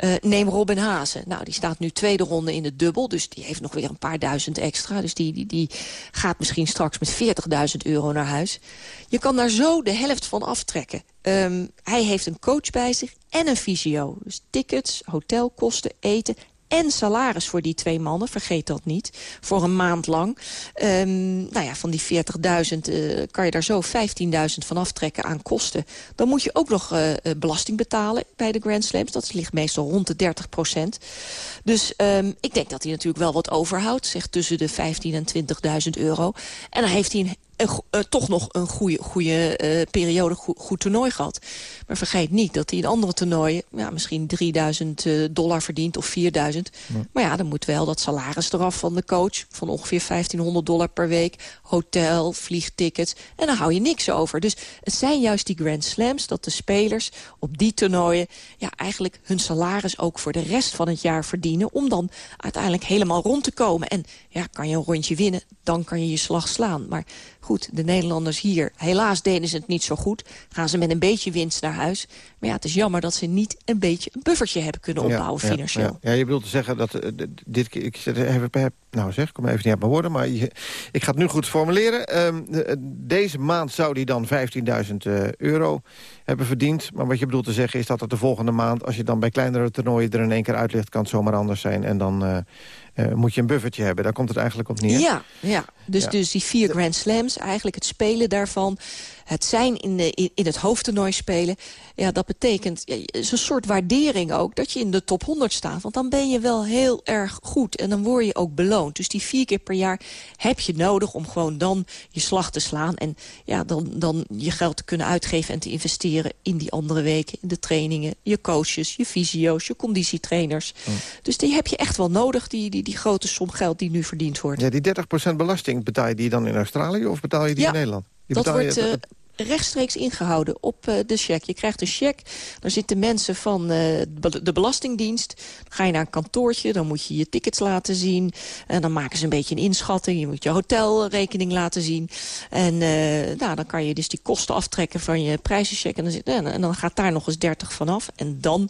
Speaker 16: Uh, neem Robin Hazen. Nou, die staat nu tweede ronde in de dubbel. Dus die heeft nog weer een paar duizend extra. Dus die, die, die gaat misschien straks met 40.000 euro naar huis. Je kan daar zo de helft van aftrekken. Um, hij heeft een coach bij zich en een fysio. Dus tickets, hotelkosten, eten en salaris voor die twee mannen, vergeet dat niet, voor een maand lang. Um, nou ja, van die 40.000 uh, kan je daar zo 15.000 van aftrekken aan kosten. Dan moet je ook nog uh, belasting betalen bij de Grand Slams. Dat ligt meestal rond de 30 procent. Dus um, ik denk dat hij natuurlijk wel wat overhoudt, zegt tussen de 15.000 en 20.000 euro. En dan heeft hij een uh, toch nog een goede, goede uh, periode, goed, goed toernooi gehad. Maar vergeet niet dat hij in andere toernooien ja, misschien 3000 uh, dollar verdient of 4000. Ja. Maar ja, dan moet wel dat salaris eraf van de coach van ongeveer 1500 dollar per week. Hotel, vliegtickets. En dan hou je niks over. Dus het zijn juist die Grand Slams dat de spelers op die toernooien ja, eigenlijk hun salaris ook voor de rest van het jaar verdienen. Om dan uiteindelijk helemaal rond te komen. En ja, kan je een rondje winnen, dan kan je je slag slaan. Maar goed, de Nederlanders hier, helaas deden ze het niet zo goed. Gaan ze met een beetje winst naar huis. Maar ja, het is jammer dat ze niet een beetje een buffertje hebben kunnen opbouwen
Speaker 10: ja,
Speaker 16: financieel.
Speaker 10: Ja, ja, je bedoelt te zeggen dat uh, dit keer... Ik heb, nou zeg, kom even niet uit mijn woorden, maar je, ik ga het nu goed formuleren. Um, de, deze maand zou die dan 15.000 uh, euro hebben verdiend. Maar wat je bedoelt te zeggen is dat het de volgende maand... als je dan bij kleinere toernooien er in één keer uit ligt... kan het zomaar anders zijn. En dan uh, uh, moet je een buffertje hebben. Daar komt het eigenlijk op neer.
Speaker 16: Ja, ja. Dus, ja. dus die vier Grand Slams, eigenlijk het spelen daarvan... het zijn in, de, in, het hoofdtoernooi spelen... ja, dat betekent ja, is een soort waardering ook... dat je in de top 100 staat. Want dan ben je wel heel erg goed. En dan word je ook beloond. Dus die vier keer per jaar heb je nodig... om gewoon dan je slag te slaan. En ja, dan, dan je geld te kunnen uitgeven en te investeren... in die andere weken, in de trainingen. Je coaches, je fysio's, je conditietrainers. Mm. Dus die heb je echt wel nodig, die, die, die grote som geld die nu verdiend wordt.
Speaker 10: Ja, die 30% belasting, betaal je die dan in Australië of betaal je die
Speaker 16: ja,
Speaker 10: in Nederland? Die
Speaker 16: dat wordt je, uh, rechtstreeks ingehouden op uh, de cheque. Je krijgt een cheque, daar zitten mensen van uh, de Belastingdienst. Dan ga je naar een kantoortje, dan moet je je tickets laten zien. En dan maken ze een beetje een inschatting. Je moet je hotelrekening laten zien. En nou, dan kan je dus die kosten aftrekken van je prijzencheck. En dan, en dan gaat daar nog eens 30 vanaf. En dan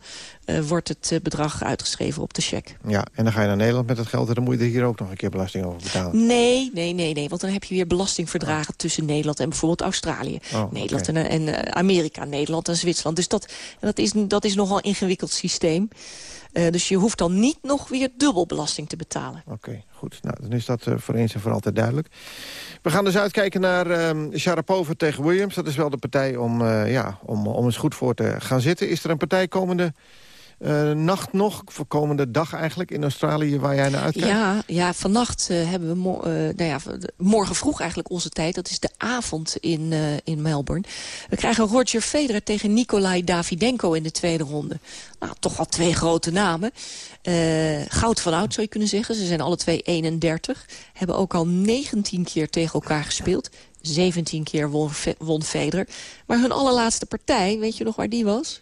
Speaker 16: wordt het uh, bedrag uitgeschreven op de cheque.
Speaker 10: Ja, en dan ga je naar Nederland met het geld... en dan moet je er hier ook nog een keer belasting over betalen.
Speaker 16: Nee, nee, nee, nee want dan heb je weer belastingverdragen... Oh. tussen Nederland en bijvoorbeeld Australië. Oh, Nederland okay. en, en Amerika, Nederland en Zwitserland. Dus dat, dat, is, dat is nogal een ingewikkeld systeem. Uh, dus je hoeft dan niet nog weer dubbel belasting te betalen.
Speaker 10: Oké, okay, goed. Nou, dan is dat uh, voor eens en voor altijd duidelijk. We gaan dus uitkijken naar uh, Sharapova tegen Williams. Dat is wel de partij om, uh, ja, om, om eens goed voor te gaan zitten. Is er een partij komende uh, nacht nog, voor komende dag eigenlijk, in Australië waar jij naar uitkijkt?
Speaker 16: Ja, ja vannacht uh, hebben we, uh, nou ja, morgen vroeg eigenlijk onze tijd. Dat is de avond in, in Melbourne. We krijgen Roger Federer tegen Nikolai Davidenko in de tweede ronde. Nou, toch wel twee grote namen. goud van oud zou je kunnen zeggen. Ze zijn alle twee 31. Hebben ook al 19 keer tegen elkaar gespeeld. 17 keer won, won Federer. Maar hun allerlaatste partij, weet je nog waar die was?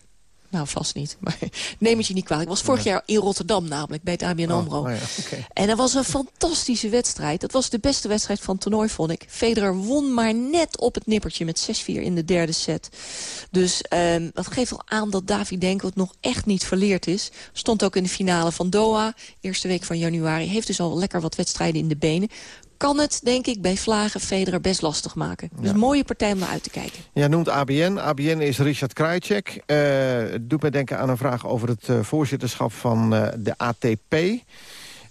Speaker 16: Nou, vast niet. Maar [laughs] neem het je niet kwalijk. Ik was vorig jaar in Rotterdam namelijk, bij het ABN AMRO. Oh, oh ja, okay. En dat was een fantastische wedstrijd. Dat was de beste wedstrijd van het toernooi, vond ik. Federer won maar net op het nippertje met 6-4 in de derde set. Dus um, dat geeft al aan dat Davidenko het nog echt niet verleerd is. Stond ook in de finale van Doha, eerste week van januari. Heeft dus al lekker wat wedstrijden in de benen kan het, denk ik, bij Vlagen Federer best lastig maken. Dus een mooie partij om naar uit te kijken.
Speaker 10: Ja, noemt ABN. ABN is Richard Krajcek. Uh, doet mij denken aan een vraag over het uh, voorzitterschap van uh, de ATP.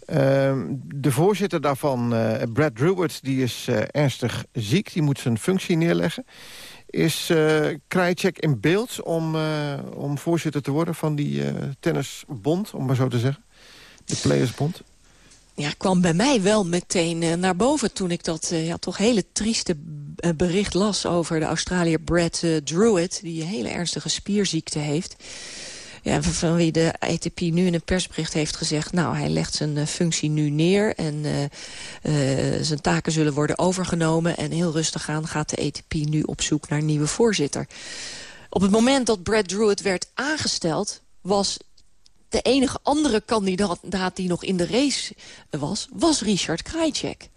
Speaker 10: Ehm, de voorzitter daarvan, Brad Druitt, die is ernstig ziek. Die moet zijn functie neerleggen. Is uh, Krajcek in beeld om, om voorzitter te worden van die tennisbond, om maar zo te zeggen? De Playersbond?
Speaker 16: Ja, kwam bij mij wel meteen uh, naar boven toen ik dat uh, ja, toch hele trieste bericht las over de Australiër Brad Druitt, die een hele ernstige spierziekte heeft. Ja, van, wie de ATP nu in een persbericht heeft gezegd... nou, hij legt zijn functie nu neer en zijn taken zullen worden overgenomen... en heel rustig aan gaat de ATP nu op zoek naar nieuwe voorzitter. Op het moment dat Brad Druitt werd aangesteld was de enige andere kandidaat die nog in de race was, was Richard Krajcek.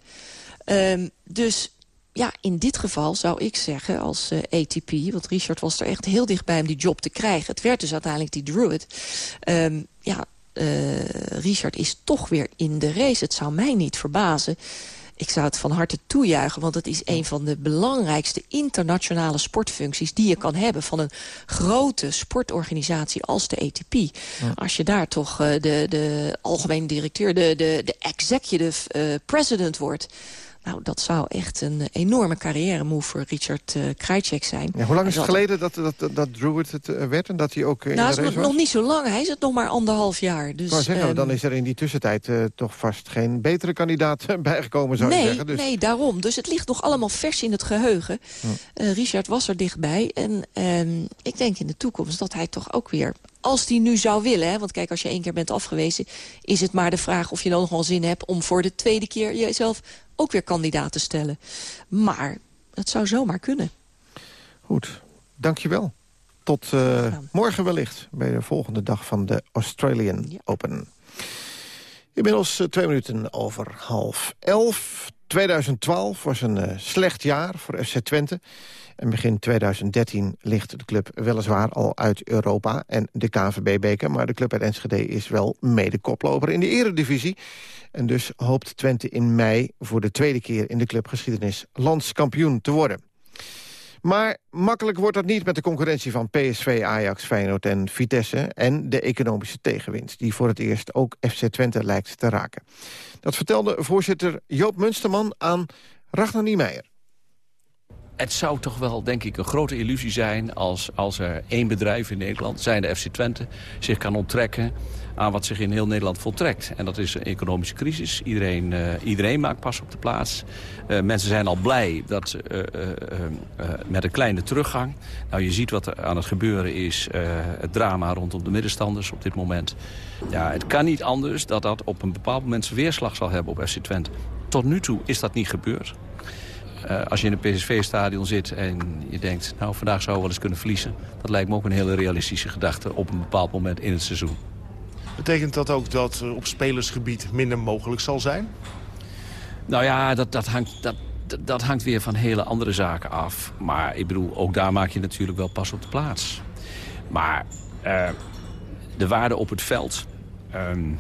Speaker 16: Um, dus ja, in dit geval zou ik zeggen als uh, ATP... want Richard was er echt heel dichtbij om die job te krijgen. Het werd dus uiteindelijk die Druid. Um, ja, uh, Richard is toch weer in de race. Het zou mij niet verbazen ik zou het van harte toejuichen, want het is een van de belangrijkste internationale sportfuncties die je kan hebben van een grote sportorganisatie als de ATP. Als je daar toch uh, de, de algemene directeur, de, de, de executive uh, president wordt, nou, dat zou echt een enorme carrière move voor Richard uh, Krajcek zijn.
Speaker 10: Ja, hoe lang is het geleden dat, dat, dat, dat Druid het uh, werd en dat hij ook uh,
Speaker 16: nou,
Speaker 10: in de
Speaker 16: race
Speaker 10: was?
Speaker 16: nog niet zo lang. Hij is het nog maar anderhalf jaar. Dus,
Speaker 10: maar zeggen,
Speaker 16: um,
Speaker 10: dan is er in die tussentijd uh, toch vast geen betere kandidaat bijgekomen, zou
Speaker 16: nee,
Speaker 10: je zeggen. Dus...
Speaker 16: Nee, daarom. Dus het ligt nog allemaal vers in het geheugen. Hm. Richard was er dichtbij. En um, ik denk in de toekomst dat hij toch ook weer als die nu zou willen. Hè? Want kijk, als je één keer bent afgewezen... is het maar de vraag of je dan nog wel zin hebt... om voor de tweede keer jezelf ook weer kandidaat te stellen. Maar het zou zomaar kunnen.
Speaker 10: Goed, dankjewel. Tot uh, morgen wellicht, bij de volgende dag van de Australian ja. Open. Inmiddels uh, twee minuten over half elf. 2012 was een uh, slecht jaar voor FC Twente. En begin 2013 ligt de club weliswaar al uit Europa en de KNVB-beker. Maar de club uit Enschede is wel mede-koploper in de eredivisie. En dus hoopt Twente in mei voor de tweede keer in de clubgeschiedenis landskampioen te worden. Maar makkelijk wordt dat niet met de concurrentie van PSV, Ajax, Feyenoord en Vitesse... en de economische tegenwind, die voor het eerst ook FC Twente lijkt te raken. Dat vertelde voorzitter Joop Munsterman aan Ragnar Niemeyer
Speaker 17: het zou toch wel, denk ik, een grote illusie zijn... als, als er één bedrijf in Nederland, zijn de FC Twente... zich kan onttrekken aan wat zich in heel Nederland voltrekt. En dat is een economische crisis. Iedereen, uh, iedereen maakt pas op de plaats. Uh, mensen zijn al blij dat, uh, met een kleine teruggang. Nou, je ziet wat er aan het gebeuren is. het drama rondom de middenstanders op dit moment. Ja, het kan niet anders dat dat op een bepaald moment zijn weerslag zal hebben op FC Twente. Tot nu toe is dat niet gebeurd. Als je in een PSV-stadion zit en je denkt... nou, vandaag zou we wel eens kunnen verliezen. Dat lijkt me ook een hele realistische gedachte op een bepaald moment in het seizoen.
Speaker 18: Betekent dat ook dat op spelersgebied minder mogelijk zal zijn?
Speaker 17: Nou ja, dat, dat, hangt, dat, dat hangt weer van hele andere zaken af. Maar ik bedoel, ook daar maak je natuurlijk wel pas op de plaats. Maar uh, de waarde op het veld... Um,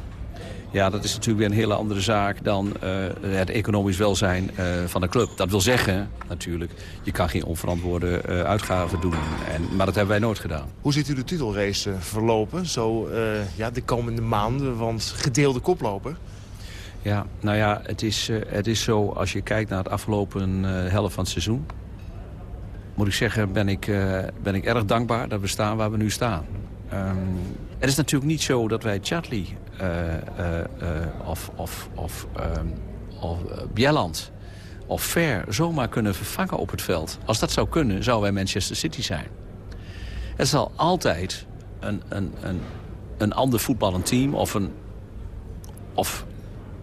Speaker 17: ja, dat is natuurlijk weer een hele andere zaak dan uh, het economisch welzijn uh, van de club. Dat wil zeggen, natuurlijk, je kan geen onverantwoorde uh, uitgaven doen. En, maar dat hebben wij nooit gedaan.
Speaker 18: Hoe ziet u de titelrace verlopen, zo ja, de komende maanden? Want gedeelde koploper.
Speaker 17: Ja, nou ja, het is, het is zo, als je kijkt naar het afgelopen helft van het seizoen... moet ik zeggen, ben ik, ben ik erg dankbaar dat we staan waar we nu staan. Um, het is natuurlijk niet zo dat wij Chatley of, of, of, um, of Bjelland of Fair zomaar kunnen vervangen op het veld. Als dat zou kunnen, zouden wij Manchester City zijn. Het zal altijd een, een, een, een ander voetballend team of een, of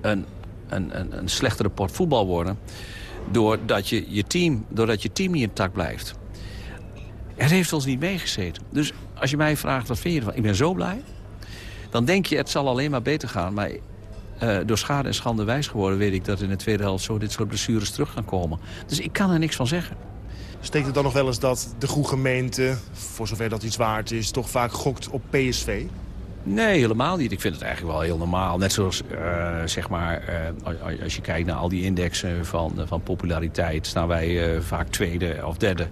Speaker 17: een, een, een, een slechtere pot voetbal worden... Doordat je, je team, doordat je team intact blijft. Het heeft ons niet meegezeten. Dus als je mij vraagt, wat vind je ervan? Ik ben zo blij. Dan denk je, het zal alleen maar beter gaan. Maar uh, door schade en schande wijs geworden... weet ik dat in de tweede helft zo dit soort blessures terug gaan komen. Dus ik kan er niks van zeggen.
Speaker 18: Steekt het dan nog wel eens dat de goede gemeente, voor zover dat iets waard is... toch vaak gokt op PSV?
Speaker 17: Nee, helemaal niet. Ik vind het eigenlijk wel heel normaal. Net zoals, uh, zeg maar, uh, als je kijkt naar al die indexen van, van populariteit... staan wij vaak tweede of derde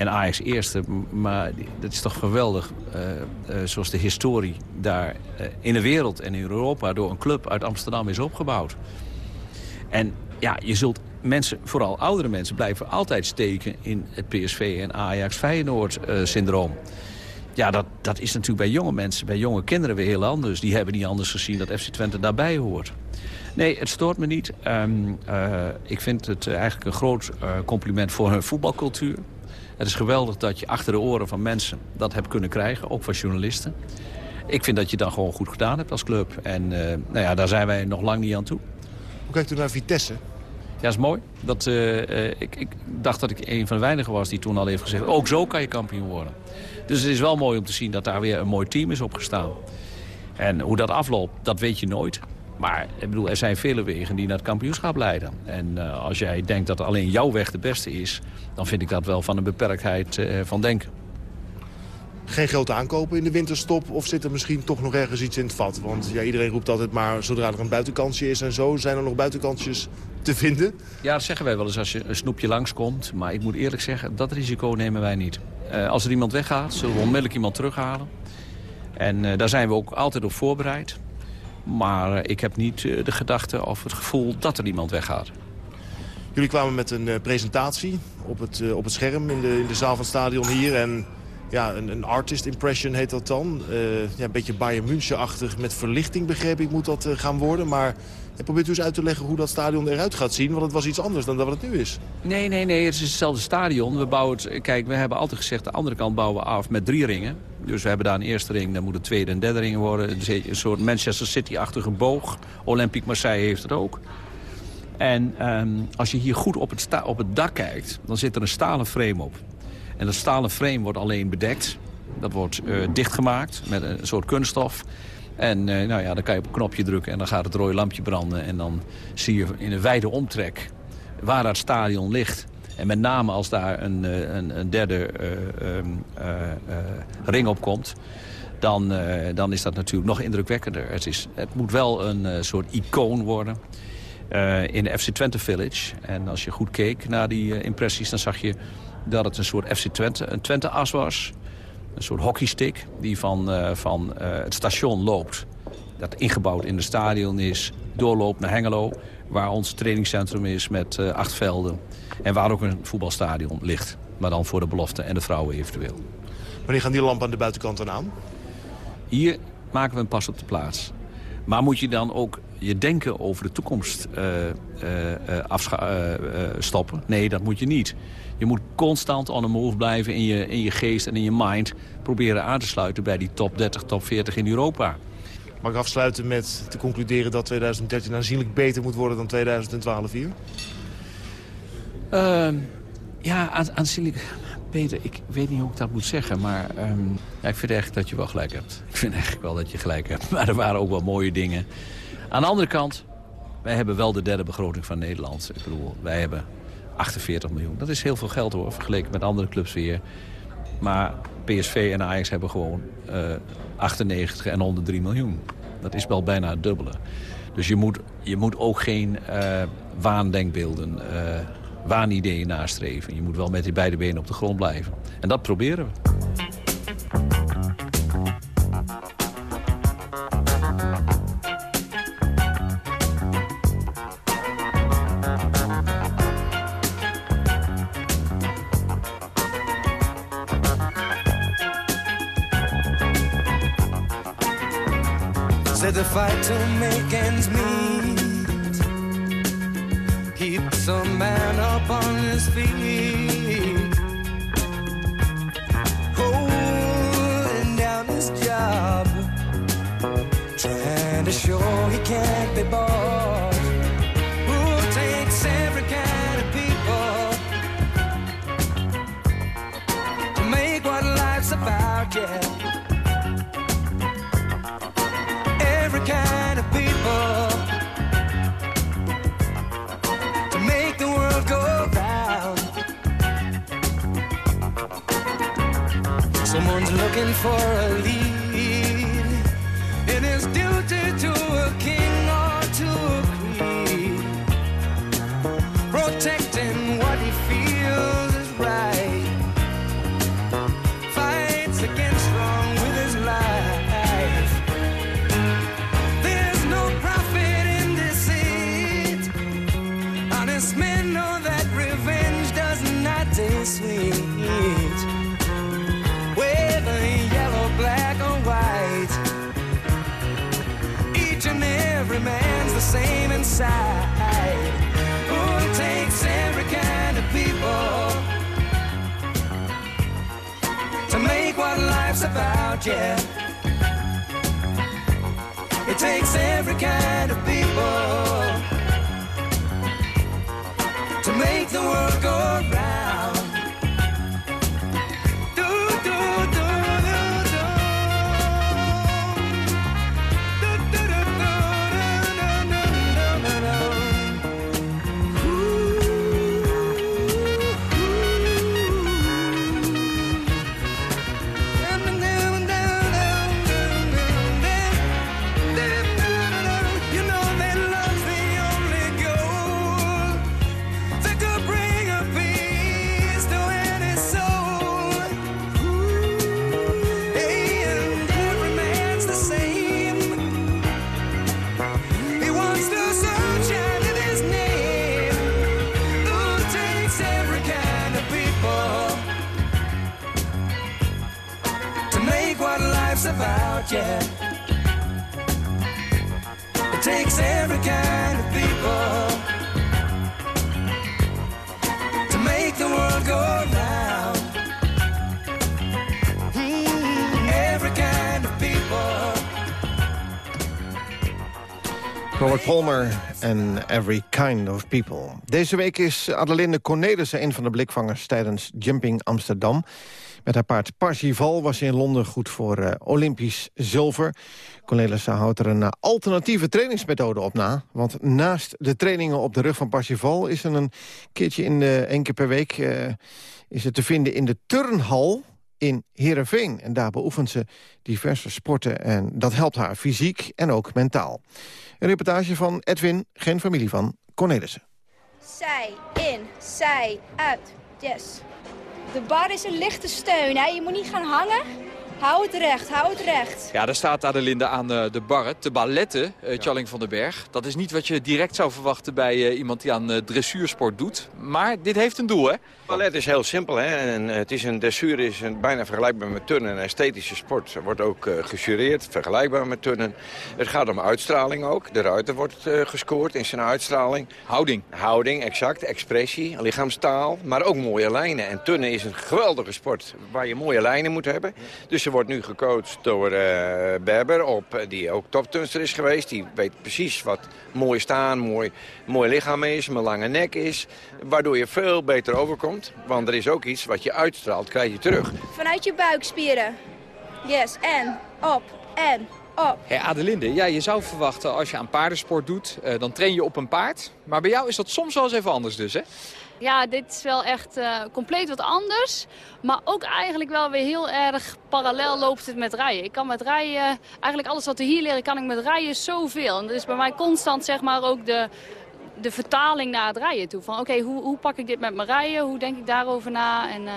Speaker 17: en Ajax eerste. Maar dat is toch geweldig zoals de historie daar in de wereld en in Europa... door een club uit Amsterdam is opgebouwd. En ja, je zult mensen, vooral oudere mensen, blijven altijd steken in het PSV en Ajax Feyenoord syndroom. Ja, dat, dat is natuurlijk bij jonge mensen, bij jonge kinderen weer heel anders. Die hebben niet anders gezien dat FC Twente daarbij hoort. Nee, het stoort me niet. Uh, ik vind het eigenlijk een groot compliment voor hun voetbalcultuur. Het is geweldig dat je achter de oren van mensen dat hebt kunnen krijgen, ook van journalisten. Ik vind dat je dan gewoon goed gedaan hebt als club. En uh, nou ja, daar zijn wij nog lang niet aan toe.
Speaker 18: Hoe kijkt u naar Vitesse?
Speaker 17: Ja, is mooi. Dat, ik, ik dacht dat ik een van de weinigen was die toen al heeft gezegd... ook zo kan je kampioen worden. Dus het is wel mooi om te zien dat daar weer een mooi team is opgestaan. En hoe dat afloopt, dat weet je nooit. Maar ik bedoel, er zijn vele wegen die naar het kampioenschap leiden. En uh, als jij denkt dat alleen jouw weg de beste is... dan vind ik dat wel van een beperktheid uh, van denken.
Speaker 18: Geen grote aankopen in de winterstop? Of zit er misschien toch nog ergens iets in het vat? Want ja, iedereen roept altijd maar zodra er een buitenkansje is en zo... zijn er nog buitenkansjes te vinden?
Speaker 17: Ja, dat zeggen wij wel eens als je een snoepje langskomt. Maar ik moet eerlijk zeggen, dat risico nemen wij niet. Uh, als er iemand weggaat, zullen we onmiddellijk iemand terughalen. En daar zijn we ook altijd op voorbereid. Maar uh, ik heb niet de gedachte of het gevoel dat er iemand weggaat.
Speaker 18: Jullie kwamen met een presentatie op het, op het scherm in de, in de zaal van het stadion hier. En ja, een, een artist impression heet dat dan. ja, een beetje Bayern München-achtig met verlichting begreep ik moet dat gaan worden. Maar en probeert u eens uit te leggen hoe dat stadion eruit gaat zien. Want het was iets anders dan dat wat het nu is.
Speaker 17: Nee, nee, nee. Het is hetzelfde stadion. We bouwen het, kijk, we hebben altijd gezegd... de andere kant bouwen we af met drie ringen. Dus we hebben daar een eerste ring. Dan moet het tweede en derde ring worden. Een soort Manchester City-achtige boog. Olympique Marseille heeft het ook. En um, als je hier goed op het, op het dak kijkt... dan zit er een stalen frame op. En dat stalen frame wordt alleen bedekt. Dat wordt uh, dichtgemaakt met een soort kunststof. En uh, nou ja, dan kan je op een knopje drukken en dan gaat het rode lampje branden. En dan zie je in een wijde omtrek waar dat stadion ligt. En met name als daar een, een, een derde uh, uh, ring op komt... Dan, dan is dat natuurlijk nog indrukwekkender. Het, is, het moet wel een soort icoon worden in de FC Twente Village. En als je goed keek naar die impressies, dan zag je dat het een soort FC Twente, een Twente-as was een soort hockeystick die van, uh, van uh, het station loopt. Dat ingebouwd in het stadion is, doorloopt naar Hengelo... waar ons trainingscentrum is met uh, acht velden. En waar ook een voetbalstadion ligt. Maar dan voor de belofte en de vrouwen eventueel.
Speaker 18: Wanneer gaan die lampen aan de buitenkant dan aan?
Speaker 17: Hier maken we een pas op de plaats. Maar moet je dan ook je denken over de toekomst uh, uh, afstoppen? nee, dat moet je niet. Je moet constant on the move blijven in je, in je geest en in je mind. Proberen aan te sluiten bij die top 30, top 40 in Europa.
Speaker 18: Mag ik afsluiten met te concluderen dat 2013 aanzienlijk beter moet worden dan 2012 hier?
Speaker 17: Uh, ja, aanzienlijk beter. Ik weet niet hoe ik dat moet zeggen, maar um, ja, ik vind echt dat je wel gelijk hebt. Ik vind eigenlijk wel dat je gelijk hebt. [laughs] Maar er waren ook wel mooie dingen. Aan de andere kant, wij hebben wel de derde begroting van Nederland. Ik bedoel, wij hebben 48 miljoen. Dat is heel veel geld hoor, vergeleken met andere clubs weer. Maar PSV en Ajax hebben gewoon uh, 98 en 103 miljoen. Dat is wel bijna het dubbele. Dus je moet, je moet ook geen uh, waandenkbeelden, uh, waanideeën nastreven. Je moet wel met die beide benen op de grond blijven. En dat proberen we.
Speaker 19: Job, trying to show he can't be bought. Who takes every kind of people to make what life's about? Yeah. Yeah. It takes every kind of people
Speaker 10: Robert Palmer en Every Kind of People. Deze week is Adelinde Cornelissen een van de blikvangers tijdens Jumping Amsterdam. Met haar paard Parsifal was ze in Londen goed voor eh, Olympisch zilver. Cornelissen houdt er een eh, alternatieve trainingsmethode op na. Want naast de trainingen op de rug van Parsifal... is er een keertje in de, één keer per week eh, is het te vinden in de turnhal in Heerenveen. En daar beoefent ze diverse sporten en dat helpt haar fysiek en ook mentaal. Een reportage van Edwin, geen familie van Cornelissen.
Speaker 20: Zij in, zij uit. Yes. De bar is een lichte steun. Hè? Je moet niet gaan hangen. Hou het recht, hou het recht.
Speaker 21: Ja, daar staat Adelinde aan eh, de barre te balletten, uh, Tjalling van den Berg. Dat is niet wat je direct zou verwachten bij uh, iemand die aan dressuursport doet. Maar dit heeft een doel, hè?
Speaker 22: Ballet is heel simpel, hè. En het is een dressuur is een, bijna vergelijkbaar met turnen. Een esthetische sport. Er wordt ook gejureerd, vergelijkbaar met turnen. Het gaat om uitstraling ook. De ruiter wordt gescoord in zijn uitstraling.
Speaker 21: Houding.
Speaker 22: Houding, exact. Expressie, lichaamstaal. Maar ook mooie lijnen. En turnen is een geweldige sport waar je mooie lijnen moet hebben. Dus ze wordt nu gecoacht door uh, Berber, op, die ook toptunster is geweest. Die weet precies wat mooi staan, mooi, mooi lichaam is, mijn lange nek is. Waardoor je veel beter overkomt. Want er is ook iets wat je uitstraalt, krijg je terug.
Speaker 20: Vanuit je buikspieren. Yes, en, op, en, op.
Speaker 21: Hey Adelinde, ja, je zou verwachten als je aan paardensport doet, uh, dan train je op een paard. Maar bij jou is dat soms wel eens even anders dus, hè?
Speaker 13: Ja, dit is wel echt uh, compleet wat anders. Maar ook eigenlijk wel weer heel erg parallel loopt het met rijden. Ik kan met rijden, eigenlijk alles wat we hier leren, kan ik met rijden zoveel. En dat is bij mij constant zeg maar ook de, de vertaling naar het rijden toe. Van oké, okay, hoe, hoe pak ik dit met mijn rijden? Hoe denk ik daarover na? En uh,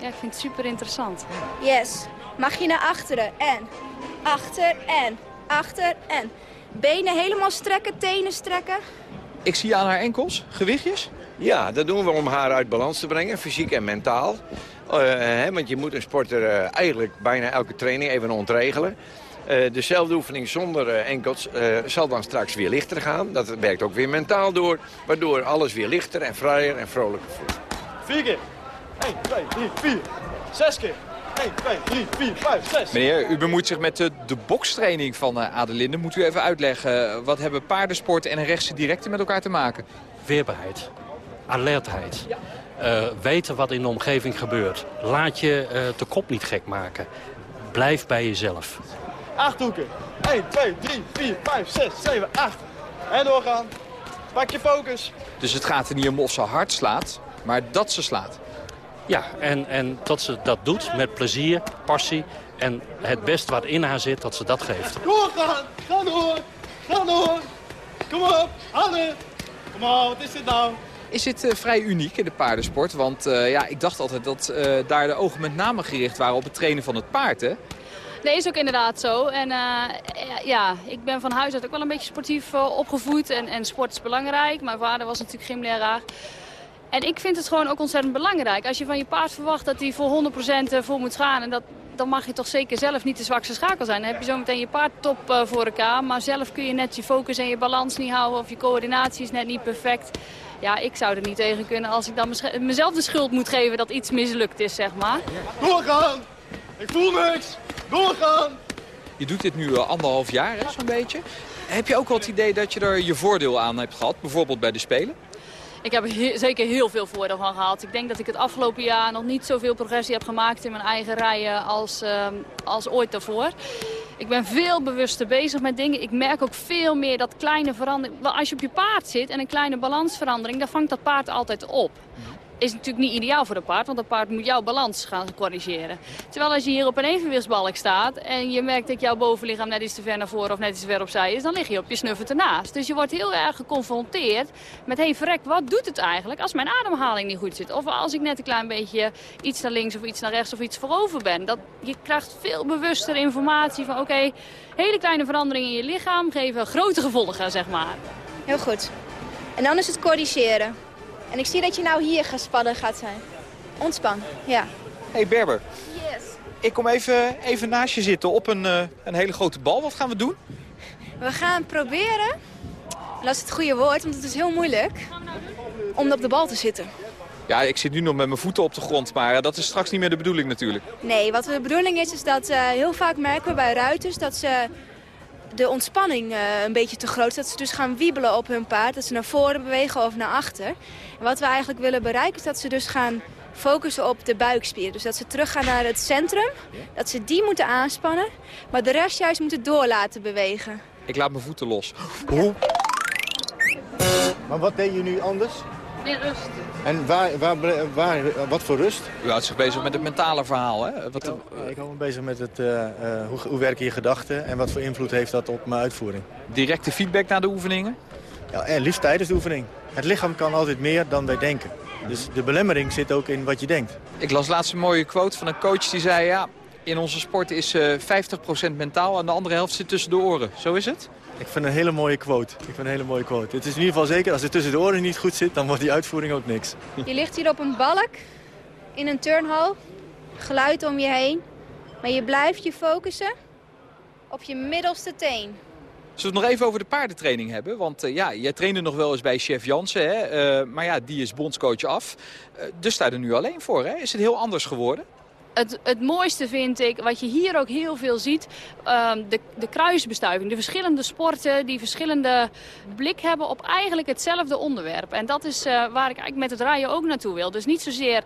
Speaker 13: ja, ik vind het super interessant.
Speaker 20: Yes. Mag je naar achteren en achter en achter en. Benen helemaal strekken, tenen strekken.
Speaker 21: Ik zie aan haar enkels gewichtjes.
Speaker 22: Ja, dat doen we om haar uit balans te brengen, fysiek en mentaal. Uh, hè, want je moet een sporter uh, eigenlijk bijna elke training even ontregelen. Uh, dezelfde oefening zonder enkels zal dan straks weer lichter gaan. Dat werkt ook weer mentaal door, waardoor alles weer lichter en vrijer en vrolijker voelt.
Speaker 23: Vier keer. 1, 2, 3, 4. Zes keer. 1, 2, 3, 4, 5, 6.
Speaker 21: Meneer, u bemoeit zich met de, de bokstraining van Adelinde. Moet u even uitleggen, wat hebben paardensport en een rechtse directe met elkaar te maken?
Speaker 24: Weerbaarheid alertheid. Uh, weten wat in de omgeving gebeurt. Laat je uh, de kop niet gek maken. Blijf bij jezelf.
Speaker 23: Acht hoeken. 1, 2, 3, 4, 5, 6, 7, 8. En doorgaan. Pak je focus.
Speaker 21: Dus het gaat er niet om of ze hard slaat, maar dat ze slaat.
Speaker 24: Ja, en, en dat ze dat doet met plezier, passie. En het best wat in haar zit, dat ze dat geeft.
Speaker 23: Doorgaan. Ga door. Ga door. Kom op. Handen. Kom op, wat is dit nou?
Speaker 21: Is dit uh, vrij uniek in de paardensport? Want uh, ja, ik dacht altijd dat uh, daar de ogen met name gericht waren op het trainen van het paard, hè?
Speaker 13: Nee, is ook inderdaad zo. En ja, ik ben van huis uit ook wel een beetje sportief opgevoed. En, en sport is belangrijk. Mijn vader was natuurlijk gymleraar. En ik vind het gewoon ook ontzettend belangrijk. Als je van je paard verwacht dat hij voor 100% voor moet gaan... en dat, dan mag je toch zeker zelf niet de zwakste schakel zijn. Dan heb je zo meteen je paard top uh, voor elkaar. Maar zelf kun je net je focus en je balans niet houden... of je coördinatie is net niet perfect. Ja, ik zou er niet tegen kunnen als ik dan mezelf de schuld moet geven... dat iets mislukt is, zeg maar.
Speaker 23: Doorgaan! Ik voel niks! Doorgaan!
Speaker 21: Je doet dit nu eh, anderhalf jaar, zo'n beetje. Heb je ook wel het idee dat je er je voordeel aan hebt gehad? Bijvoorbeeld bij de Spelen?
Speaker 13: Ik heb he- zeker heel veel voordeel van gehad. Ik denk dat ik het afgelopen jaar nog niet zoveel progressie heb gemaakt in mijn eigen rijen als, ehm, als ooit daarvoor. Ik ben veel bewuster bezig met dingen. Ik merk ook veel meer dat kleine veranderingen... Wel, Als je op je paard zit en een kleine balansverandering, dan vangt dat paard altijd op. Is natuurlijk niet ideaal voor het paard, want dat paard moet jouw balans gaan corrigeren. Terwijl als je hier op een evenwichtsbalk staat en je merkt dat jouw bovenlichaam net iets te ver naar voren of net iets te ver opzij is, dan lig je op je snuffert ernaast. Dus je wordt heel erg geconfronteerd met, hé hey, verrek, wat doet het eigenlijk als mijn ademhaling niet goed zit? Of als ik net een klein beetje iets naar links of iets naar rechts of iets voorover ben. Dat, je krijgt veel bewuster informatie van, oké, hele kleine veranderingen in je lichaam geven grote gevolgen, zeg maar.
Speaker 20: Heel goed. En dan is het corrigeren. En ik zie dat je nou hier gespannen gaat zijn. Ontspan, ja.
Speaker 21: hey Berber,
Speaker 20: Yes.
Speaker 21: ik kom even, even naast je zitten op een, eh, een hele grote bal. Wat gaan we doen?
Speaker 20: We gaan proberen, en dat is het goede woord, want het is heel moeilijk, om op de bal te zitten.
Speaker 21: Ja, ik zit nu nog met mijn voeten op de grond, maar eh, dat is straks niet meer de bedoeling natuurlijk.
Speaker 20: Nee, wat de bedoeling is, is dat eh, heel vaak merken we bij ruiters dat ze de ontspanning eh, een beetje te groot is. Dat ze dus gaan wiebelen op hun paard, dat ze naar voren bewegen of naar achter. En wat we eigenlijk willen bereiken is dat ze dus gaan focussen op de buikspier. Dus dat ze teruggaan naar het centrum, dat ze die moeten aanspannen, maar de rest juist moeten door laten bewegen.
Speaker 21: Ik laat mijn voeten los. Hoe?
Speaker 23: Maar wat deed je nu anders?
Speaker 13: Meer rust.
Speaker 23: En waar, waar, waar, wat voor rust?
Speaker 21: U houdt zich bezig met het mentale verhaal, hè? Wat,
Speaker 23: Ik hou me bezig met het, eh, eh, hoe, hoe werken je gedachten en wat voor invloed heeft dat op mijn uitvoering.
Speaker 21: Directe feedback na de oefeningen?
Speaker 23: Ja, en liefst tijdens de oefening. Het lichaam kan altijd meer dan wij denken. Dus de belemmering zit ook in wat je denkt.
Speaker 21: Ik las laatst een mooie quote van een coach die zei... ja, in onze sport is eh 50% mentaal en de andere helft zit tussen de oren. Zo is het?
Speaker 23: Ik vind een hele mooie quote. Ik vind een hele mooie quote. Het is in ieder geval zeker, als het tussen de oren niet goed zit, dan wordt die uitvoering ook niks.
Speaker 20: Je ligt hier op een balk in een turnhal, geluid om je heen, maar je blijft je focussen op je middelste teen.
Speaker 21: Zullen we het nog even over de paardentraining hebben? Want eh, ja, jij trainde nog wel eens bij chef Jansen, hè? Eh, maar ja, die is bondscoach af. Eh, dus sta je er nu alleen voor, hè? Is het heel anders geworden?
Speaker 13: Het, het mooiste vind ik, wat je hier ook heel veel ziet, ehm, de, de kruisbestuiving. De verschillende sporten die verschillende blik hebben op eigenlijk hetzelfde onderwerp. En dat is eh, waar ik eigenlijk met het rijden ook naartoe wil. Dus niet zozeer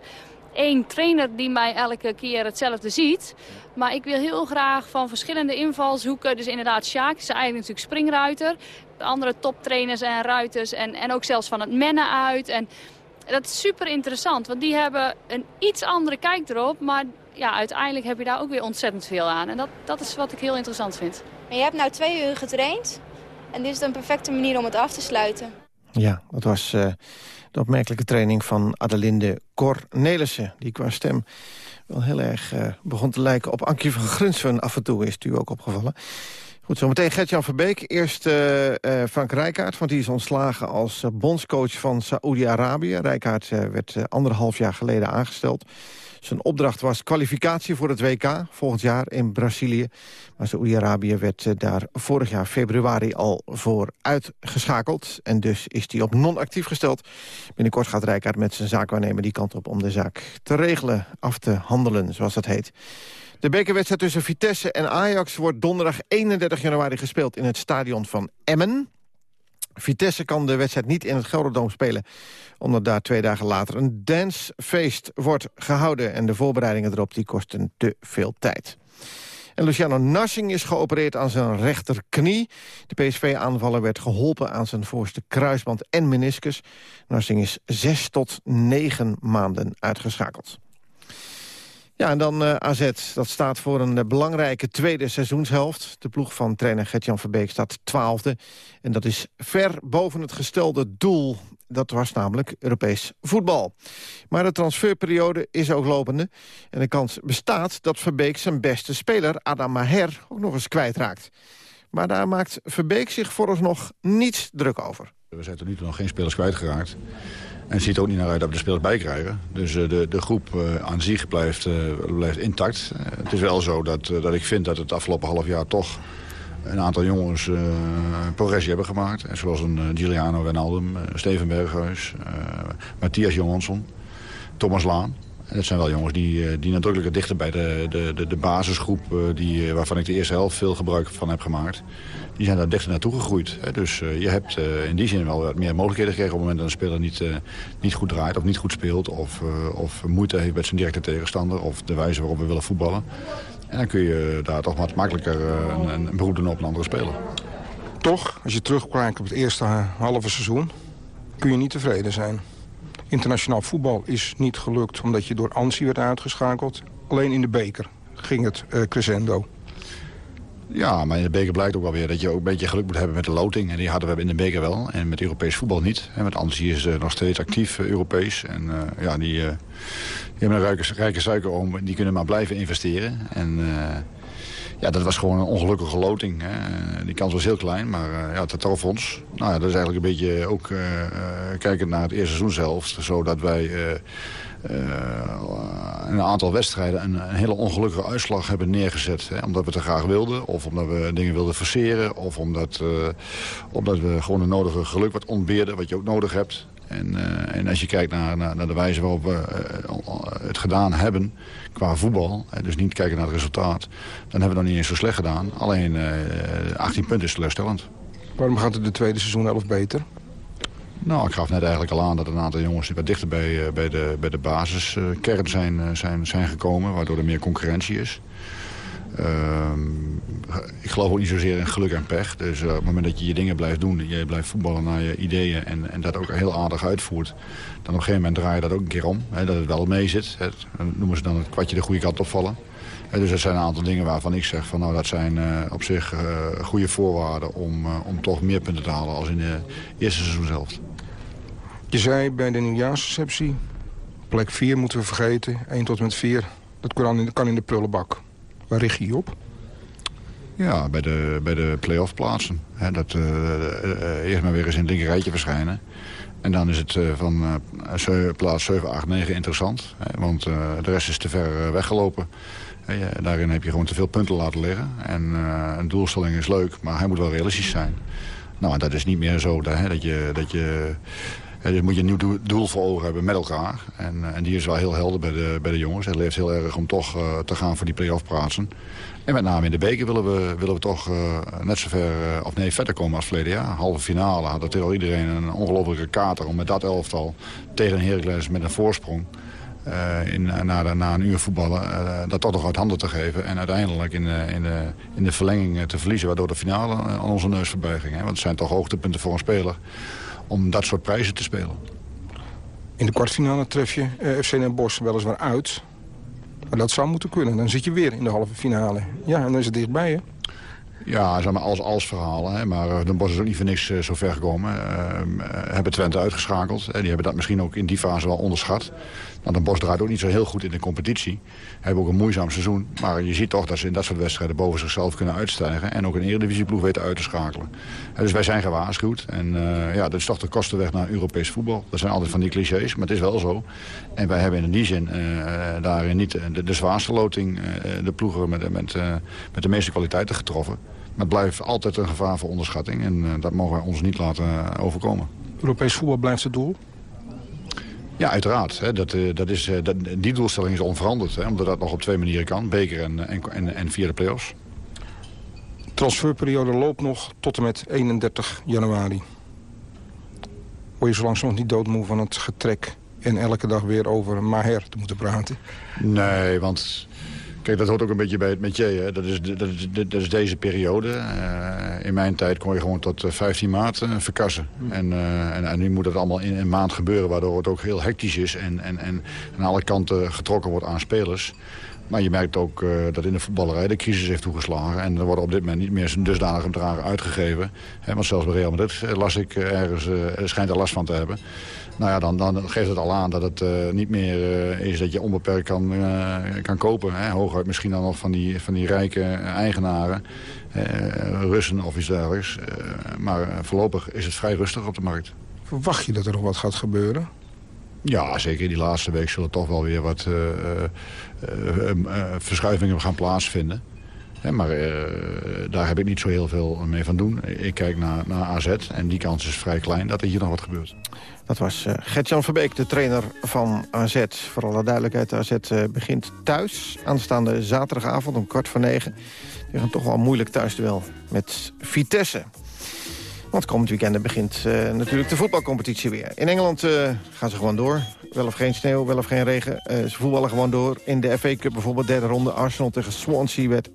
Speaker 13: één trainer die mij elke keer hetzelfde ziet. Maar ik wil heel graag van verschillende invalshoeken. Dus inderdaad, Sjaak is eigenlijk natuurlijk springruiter. Andere toptrainers en ruiters en, en ook zelfs van het mennen uit. En dat is super interessant, want die hebben een iets andere kijk erop. Maar ja, uiteindelijk heb je daar ook weer ontzettend veel aan. En dat, dat is wat ik heel interessant vind.
Speaker 20: En je hebt nou twee uur getraind en dit is een perfecte manier om het af te sluiten.
Speaker 10: Ja, dat was eh, de opmerkelijke training van Adelinde Cornelissen... die qua stem wel heel erg eh, begon te lijken op Ankie van Grunsven. Af en toe is het u ook opgevallen. Goed, zometeen Gert-Jan Verbeek. Eerst eh, eh, Frank Rijkaard, want die is ontslagen als eh, bondscoach van Saoedi-Arabië. Rijkaard eh, werd anderhalf jaar geleden aangesteld. Zijn opdracht was kwalificatie voor het WK volgend jaar in Brazilië. Maar Saoedi-Arabië werd daar vorig jaar februari al voor uitgeschakeld. En dus is hij op non-actief gesteld. Binnenkort gaat Rijkaard met zijn zaakwaarnemer die kant op... om de zaak te regelen, af te handelen, zoals dat heet. De bekerwedstrijd tussen Vitesse en Ajax wordt donderdag 31 januari gespeeld in het stadion van Emmen. Vitesse kan de wedstrijd niet in het Gelderdoom spelen... omdat daar twee dagen later een dancefeest wordt gehouden... en de voorbereidingen erop die kosten te veel tijd. En Luciano Narsing is geopereerd aan zijn rechterknie. De PSV-aanvaller werd geholpen aan zijn voorste kruisband en meniscus. Narsing is zes tot negen maanden uitgeschakeld. Ja, en dan eh, AZ. Dat staat voor een eh, belangrijke tweede seizoenshelft. De ploeg van trainer Gert-Jan Verbeek staat twaalfde. En dat is ver boven het gestelde doel. Dat was namelijk Europees voetbal. Maar de transferperiode is ook lopende. En de kans bestaat dat Verbeek zijn beste speler, Adam Maher, ook nog eens kwijtraakt. Maar daar maakt Verbeek zich vooralsnog niets druk over.
Speaker 12: We zijn tot nu toe nog geen spelers kwijtgeraakt. En het ziet er ook niet naar uit dat we de spelers bij krijgen. Dus eh, de, de groep eh, aan zich blijft, eh, blijft intact. Het is wel zo dat, dat ik vind dat het afgelopen half jaar toch een aantal jongens progressie hebben gemaakt. En zoals een Giuliano Wijnaldum, Steven Berghuis, Matthias Johansson, Thomas Laan. Dat zijn wel jongens die, eh, die nadrukkelijk dichter bij de, de, de, basisgroep... eh, die, eh, waarvan ik de eerste helft veel gebruik van heb gemaakt... die zijn daar dichter naartoe gegroeid. Dus je hebt in die zin wel wat meer mogelijkheden gekregen... op het moment dat een speler niet, niet goed draait of niet goed speelt... Of, of moeite heeft met zijn directe tegenstander... of de wijze waarop we willen voetballen. En dan kun je daar toch wat makkelijker een, een beroep doen op een andere speler.
Speaker 25: Toch, als je terugkijkt op het eerste halve seizoen... kun je niet tevreden zijn. Internationaal voetbal is niet gelukt omdat je door Ansi werd uitgeschakeld. Alleen in de beker ging het eh, crescendo.
Speaker 12: Ja, maar in de beker blijkt ook wel weer dat je ook een beetje geluk moet hebben met de loting. En die hadden we in de beker wel. En met Europees voetbal niet. En met Ansi is eh, nog steeds actief eh, Europees. En ja, die, die hebben een rijke, rijke suikeroom. Die kunnen maar blijven investeren. En ja, dat was gewoon een ongelukkige loting. Hè. Die kans was heel klein, maar eh, ja, het trof ons. Nou ja, dat is eigenlijk een beetje ook uh, uh, kijkend naar het eerste seizoen zelf. Zodat wij... Uh, uh, een aantal wedstrijden een, hele ongelukkige uitslag hebben neergezet. Hè, omdat we het graag wilden, of omdat we dingen wilden forceren... of omdat, uh, omdat we gewoon een nodige geluk wat ontbeerden, wat je ook nodig hebt. En, uh, en als je kijkt naar, naar, naar de wijze waarop we het gedaan hebben qua voetbal... Dus niet kijken naar het resultaat... dan hebben we dan niet eens zo slecht gedaan. Alleen 18 punten is teleurstellend.
Speaker 25: Waarom gaat het de tweede seizoen 11 beter?
Speaker 12: Nou, ik gaf net eigenlijk al aan dat een aantal jongens wat dichter bij, bij de, bij de basiskern zijn, zijn, zijn gekomen, waardoor er meer concurrentie is. Uh, ik geloof ook niet zozeer in geluk en pech. Dus uh, op het moment dat je je dingen blijft doen, je blijft voetballen naar je ideeën en, en dat ook heel aardig uitvoert, dan op een gegeven moment draai je dat ook een keer om. Hè, dat het wel mee zit. Hè, dan noemen ze dan het kwartje de goede kant opvallen. Hè, dus dat zijn een aantal dingen waarvan ik zeg van nou dat zijn uh, op zich goede voorwaarden om, om toch meer punten te halen als in de eerste seizoen zelf.
Speaker 25: Je zei bij de nieuwjaarsreceptie, plek 4 moeten we vergeten, 1 tot en met 4. Dat kan in, kan in de prullenbak. Waar richt je je op?
Speaker 12: Ja, bij de, bij de play-off plaatsen. Dat uh, uh, eerst maar weer eens in het linkerrijtje verschijnen. En dan is het uh, van plaats 7, 8, 9 interessant. Want de rest is te ver weggelopen. Daarin heb je gewoon te veel punten laten liggen. En een doelstelling is leuk, maar hij moet wel realistisch zijn. Nou, dat is niet meer zo dat, je... Dat je dus moet je een nieuw doel voor ogen hebben met elkaar. En, en die is wel heel helder bij de, bij de jongens. Het leeft heel erg om toch uh, te gaan voor die play-off plaatsen. En met name in de beker willen we, willen we toch uh, net zo ver, of nee, verder komen als verleden jaar. Halve finale had het al iedereen een ongelofelijke kater om met dat elftal tegen een Heracles met een voorsprong. in, na, een uur voetballen, dat toch nog uit handen te geven. En uiteindelijk in de, in in de verlenging te verliezen, waardoor de finale aan onze neus voorbij ging. Hè? Want het zijn toch hoogtepunten voor een speler om dat soort prijzen te spelen.
Speaker 25: In de kwartfinale tref je uh, FC Den Bosch weliswaar uit. Maar dat zou moeten kunnen. Dan zit je weer in de halve finale. Ja, en dan is het dichtbbij, hè?
Speaker 12: Ja, zeg maar als-als verhalen. Hè. Maar Den Bosch is ook niet voor niks uh, zo ver gekomen. Uh, hebben Twente uitgeschakeld. Hè. Die hebben dat misschien ook in die fase wel onderschat. Nou, Den Bosch draait ook niet zo heel goed in de competitie. Hebben ook een moeizaam seizoen. Maar je ziet toch dat ze in dat soort wedstrijden boven zichzelf kunnen uitstijgen. En ook een eredivisieploeg weten uit te schakelen. Dus wij zijn gewaarschuwd. En uh, ja, dat is toch de kostenweg naar Europees voetbal. Dat zijn altijd van die clichés, maar het is wel zo. En wij hebben in die zin uh, daarin niet de, de zwaarste loting... De ploegen met, met, met de meeste kwaliteiten getroffen. Maar het blijft altijd een gevaar voor onderschatting. En dat mogen wij ons niet laten overkomen.
Speaker 25: Europees voetbal blijft het doel?
Speaker 12: Ja, uiteraard. Hè. Dat, uh, dat is, uh, dat, die doelstelling is onveranderd. Hè, omdat dat nog op twee manieren kan. Beker en, en, en, en via de play-offs.
Speaker 25: Transferperiode loopt nog tot en met 31 januari. Word je zo langzamerhand niet doodmoe van het getrek... en elke dag weer over Maher te moeten praten?
Speaker 12: Nee, want... Kijk, dat hoort ook een beetje bij het métier. Hè. Dat, is, dat, is, dat is deze periode. Uh, in mijn tijd kon je gewoon tot 15 maart uh, verkassen. Mm. En, uh, en, en, nu moet dat allemaal in een maand gebeuren... waardoor het ook heel hectisch is en, en, en aan alle kanten getrokken wordt aan spelers. Maar je merkt ook dat in de voetballerij de crisis heeft toegeslagen. En er worden op dit moment niet meer dusdanige bedragen uitgegeven. Hè, want zelfs bij Real Madrid las ik ergens, schijnt er last van te hebben. Nou ja, dan, dan geeft het al aan dat het uh, niet meer uh, is dat je onbeperkt kan, uh, kan kopen. Hè. Hooguit misschien dan nog van die, van die rijke eigenaren, Russen of iets dergelijks. maar voorlopig is het vrij rustig op de markt.
Speaker 25: Verwacht je dat er nog wat gaat gebeuren?
Speaker 12: Ja, zeker in die laatste week zullen toch wel weer wat verschuivingen gaan plaatsvinden. Hè, maar eh, daar heb ik niet zo heel veel mee van doen. Ik kijk naar, naar AZ en die kans is vrij klein dat er hier nog wat gebeurt.
Speaker 10: Dat was uh, Gert-Jan Verbeek, de trainer van AZ. Voor alle duidelijkheid, AZ uh, begint thuis. Aanstaande zaterdagavond om kwart voor negen. Tegen een toch wel moeilijk thuisduel met Vitesse. Want komend weekend begint uh, natuurlijk de voetbalcompetitie weer. In Engeland gaan ze gewoon door. Wel of geen sneeuw, wel of geen regen. Uh, ze voetballen gewoon door. In de FA Cup bijvoorbeeld derde ronde. Arsenal tegen Swansea werd 1-0.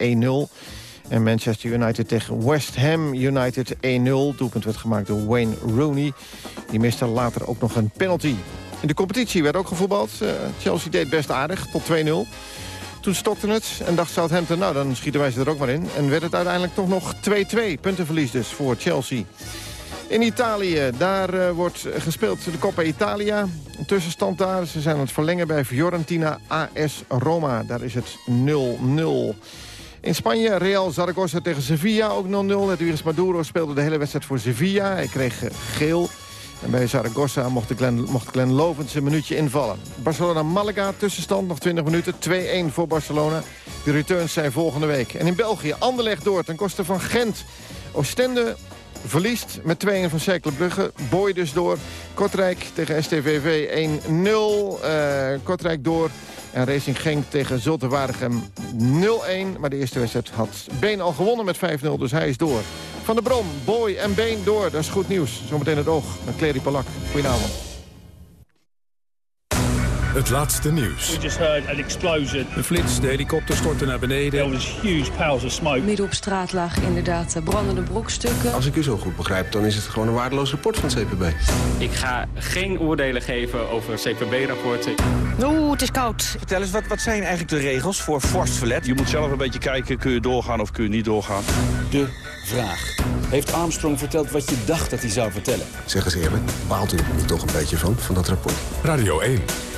Speaker 10: En Manchester United tegen West Ham United 1-0. Doelpunt werd gemaakt door Wayne Rooney. Die miste later ook nog een penalty. In de competitie werd ook gevoetbald. Chelsea deed best aardig, tot 2-0. Toen stokte het en dacht Southampton, nou dan schieten wij ze er ook maar in. En werd het uiteindelijk toch nog 2-2. Puntenverlies dus voor Chelsea. In Italië, daar uh, wordt gespeeld de Coppa Italia. Een tussenstand daar, ze zijn aan het verlengen bij Fiorentina AS Roma. Daar is het 0-0. In Spanje, Real Zaragoza tegen Sevilla, ook 0-0. Edwin Maduro speelde de hele wedstrijd voor Sevilla. Hij kreeg uh, geel. En bij Zaragoza mocht Glenn, mocht Glenn Lovens een minuutje invallen. Barcelona-Malaga, tussenstand, nog 20 minuten. 2-1 voor Barcelona. De returns zijn volgende week. En in België, Anderlecht door ten koste van Gent. Oostende verliest met 2-1 van Cercle Brugge. Boy dus door. Kortrijk tegen STVV 1-0. Uh, Kortrijk door. En Racing Genk tegen Zulte Waregem 0-1. Maar de eerste wedstrijd had Been al gewonnen met 5-0, dus hij is door. Van de Bron, Boy en Been door. Dat is goed nieuws. Zometeen het oog met Clary Palak. Goedenavond.
Speaker 9: Het laatste nieuws.
Speaker 26: We just heard an explosion.
Speaker 27: De flits, de helikopter stortte naar beneden.
Speaker 26: There was huge piles of smoke.
Speaker 28: Midden op straat lagen inderdaad brandende brokstukken.
Speaker 29: Als ik u zo goed begrijp, dan is het gewoon een waardeloos rapport van het CPB.
Speaker 30: Ik ga geen oordelen geven over CPB-rapporten.
Speaker 28: Oeh, het is koud.
Speaker 31: Vertel eens, wat, wat zijn eigenlijk de regels voor vorstverlet?
Speaker 32: Je moet zelf een beetje kijken, kun je doorgaan of kun je niet doorgaan.
Speaker 33: De vraag. Heeft Armstrong verteld wat je dacht dat hij zou vertellen?
Speaker 29: Zeg eens eerlijk, baalt u er niet toch een beetje van, van dat rapport?
Speaker 9: Radio 1.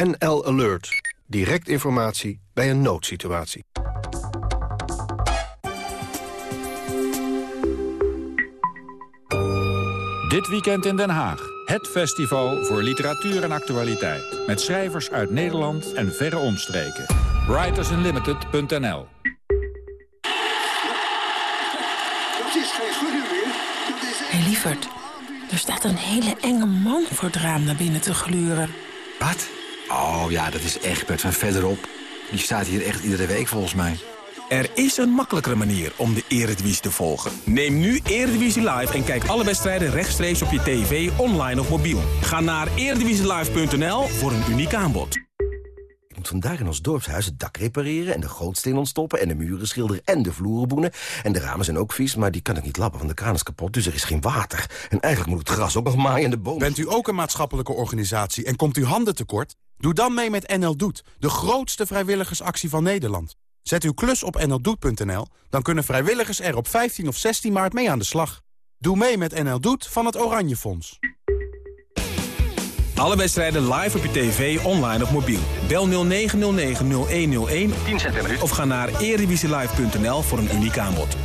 Speaker 29: NL Alert. Direct informatie bij een noodsituatie.
Speaker 34: Dit weekend in Den Haag. Het festival voor literatuur en actualiteit. Met schrijvers uit Nederland en verre omstreken. Writersunlimited.nl
Speaker 35: Hé lieverd, er staat een hele enge man voor het raam naar binnen te gluren.
Speaker 36: Wat? Oh ja, dat is Egbert van verderop. Die staat hier echt iedere week volgens mij.
Speaker 7: Er is een makkelijkere manier om de Eredivisie te volgen. Neem nu Eredivisie Live en kijk alle wedstrijden rechtstreeks op je tv, online of mobiel. Ga naar eredivisielive.nl voor een uniek aanbod.
Speaker 37: Ik moet vandaag in ons dorpshuis het dak repareren... en de gootsteen ontstoppen en de muren schilderen en de vloeren boenen. En de ramen zijn ook vies, maar die kan ik niet lappen, want de kraan is kapot. Dus er is geen water. En eigenlijk moet het gras ook nog maaien en de bomen...
Speaker 38: Bent u ook een maatschappelijke organisatie en komt u handen tekort? Doe dan mee met NL Doet, de grootste vrijwilligersactie van Nederland. Zet uw klus op nldoet.nl, dan kunnen vrijwilligers er op 15 of 16 maart mee aan de slag. Doe mee met NL Doet van het Oranje Fonds.
Speaker 7: Alle wedstrijden live op je tv, online of mobiel. Bel 0909-0101
Speaker 36: 10 cent per minuut.
Speaker 7: of ga naar erevisielive.nl voor een uniek aanbod.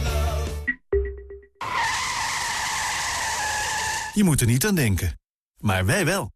Speaker 39: Je moet er niet aan denken. Maar wij wel.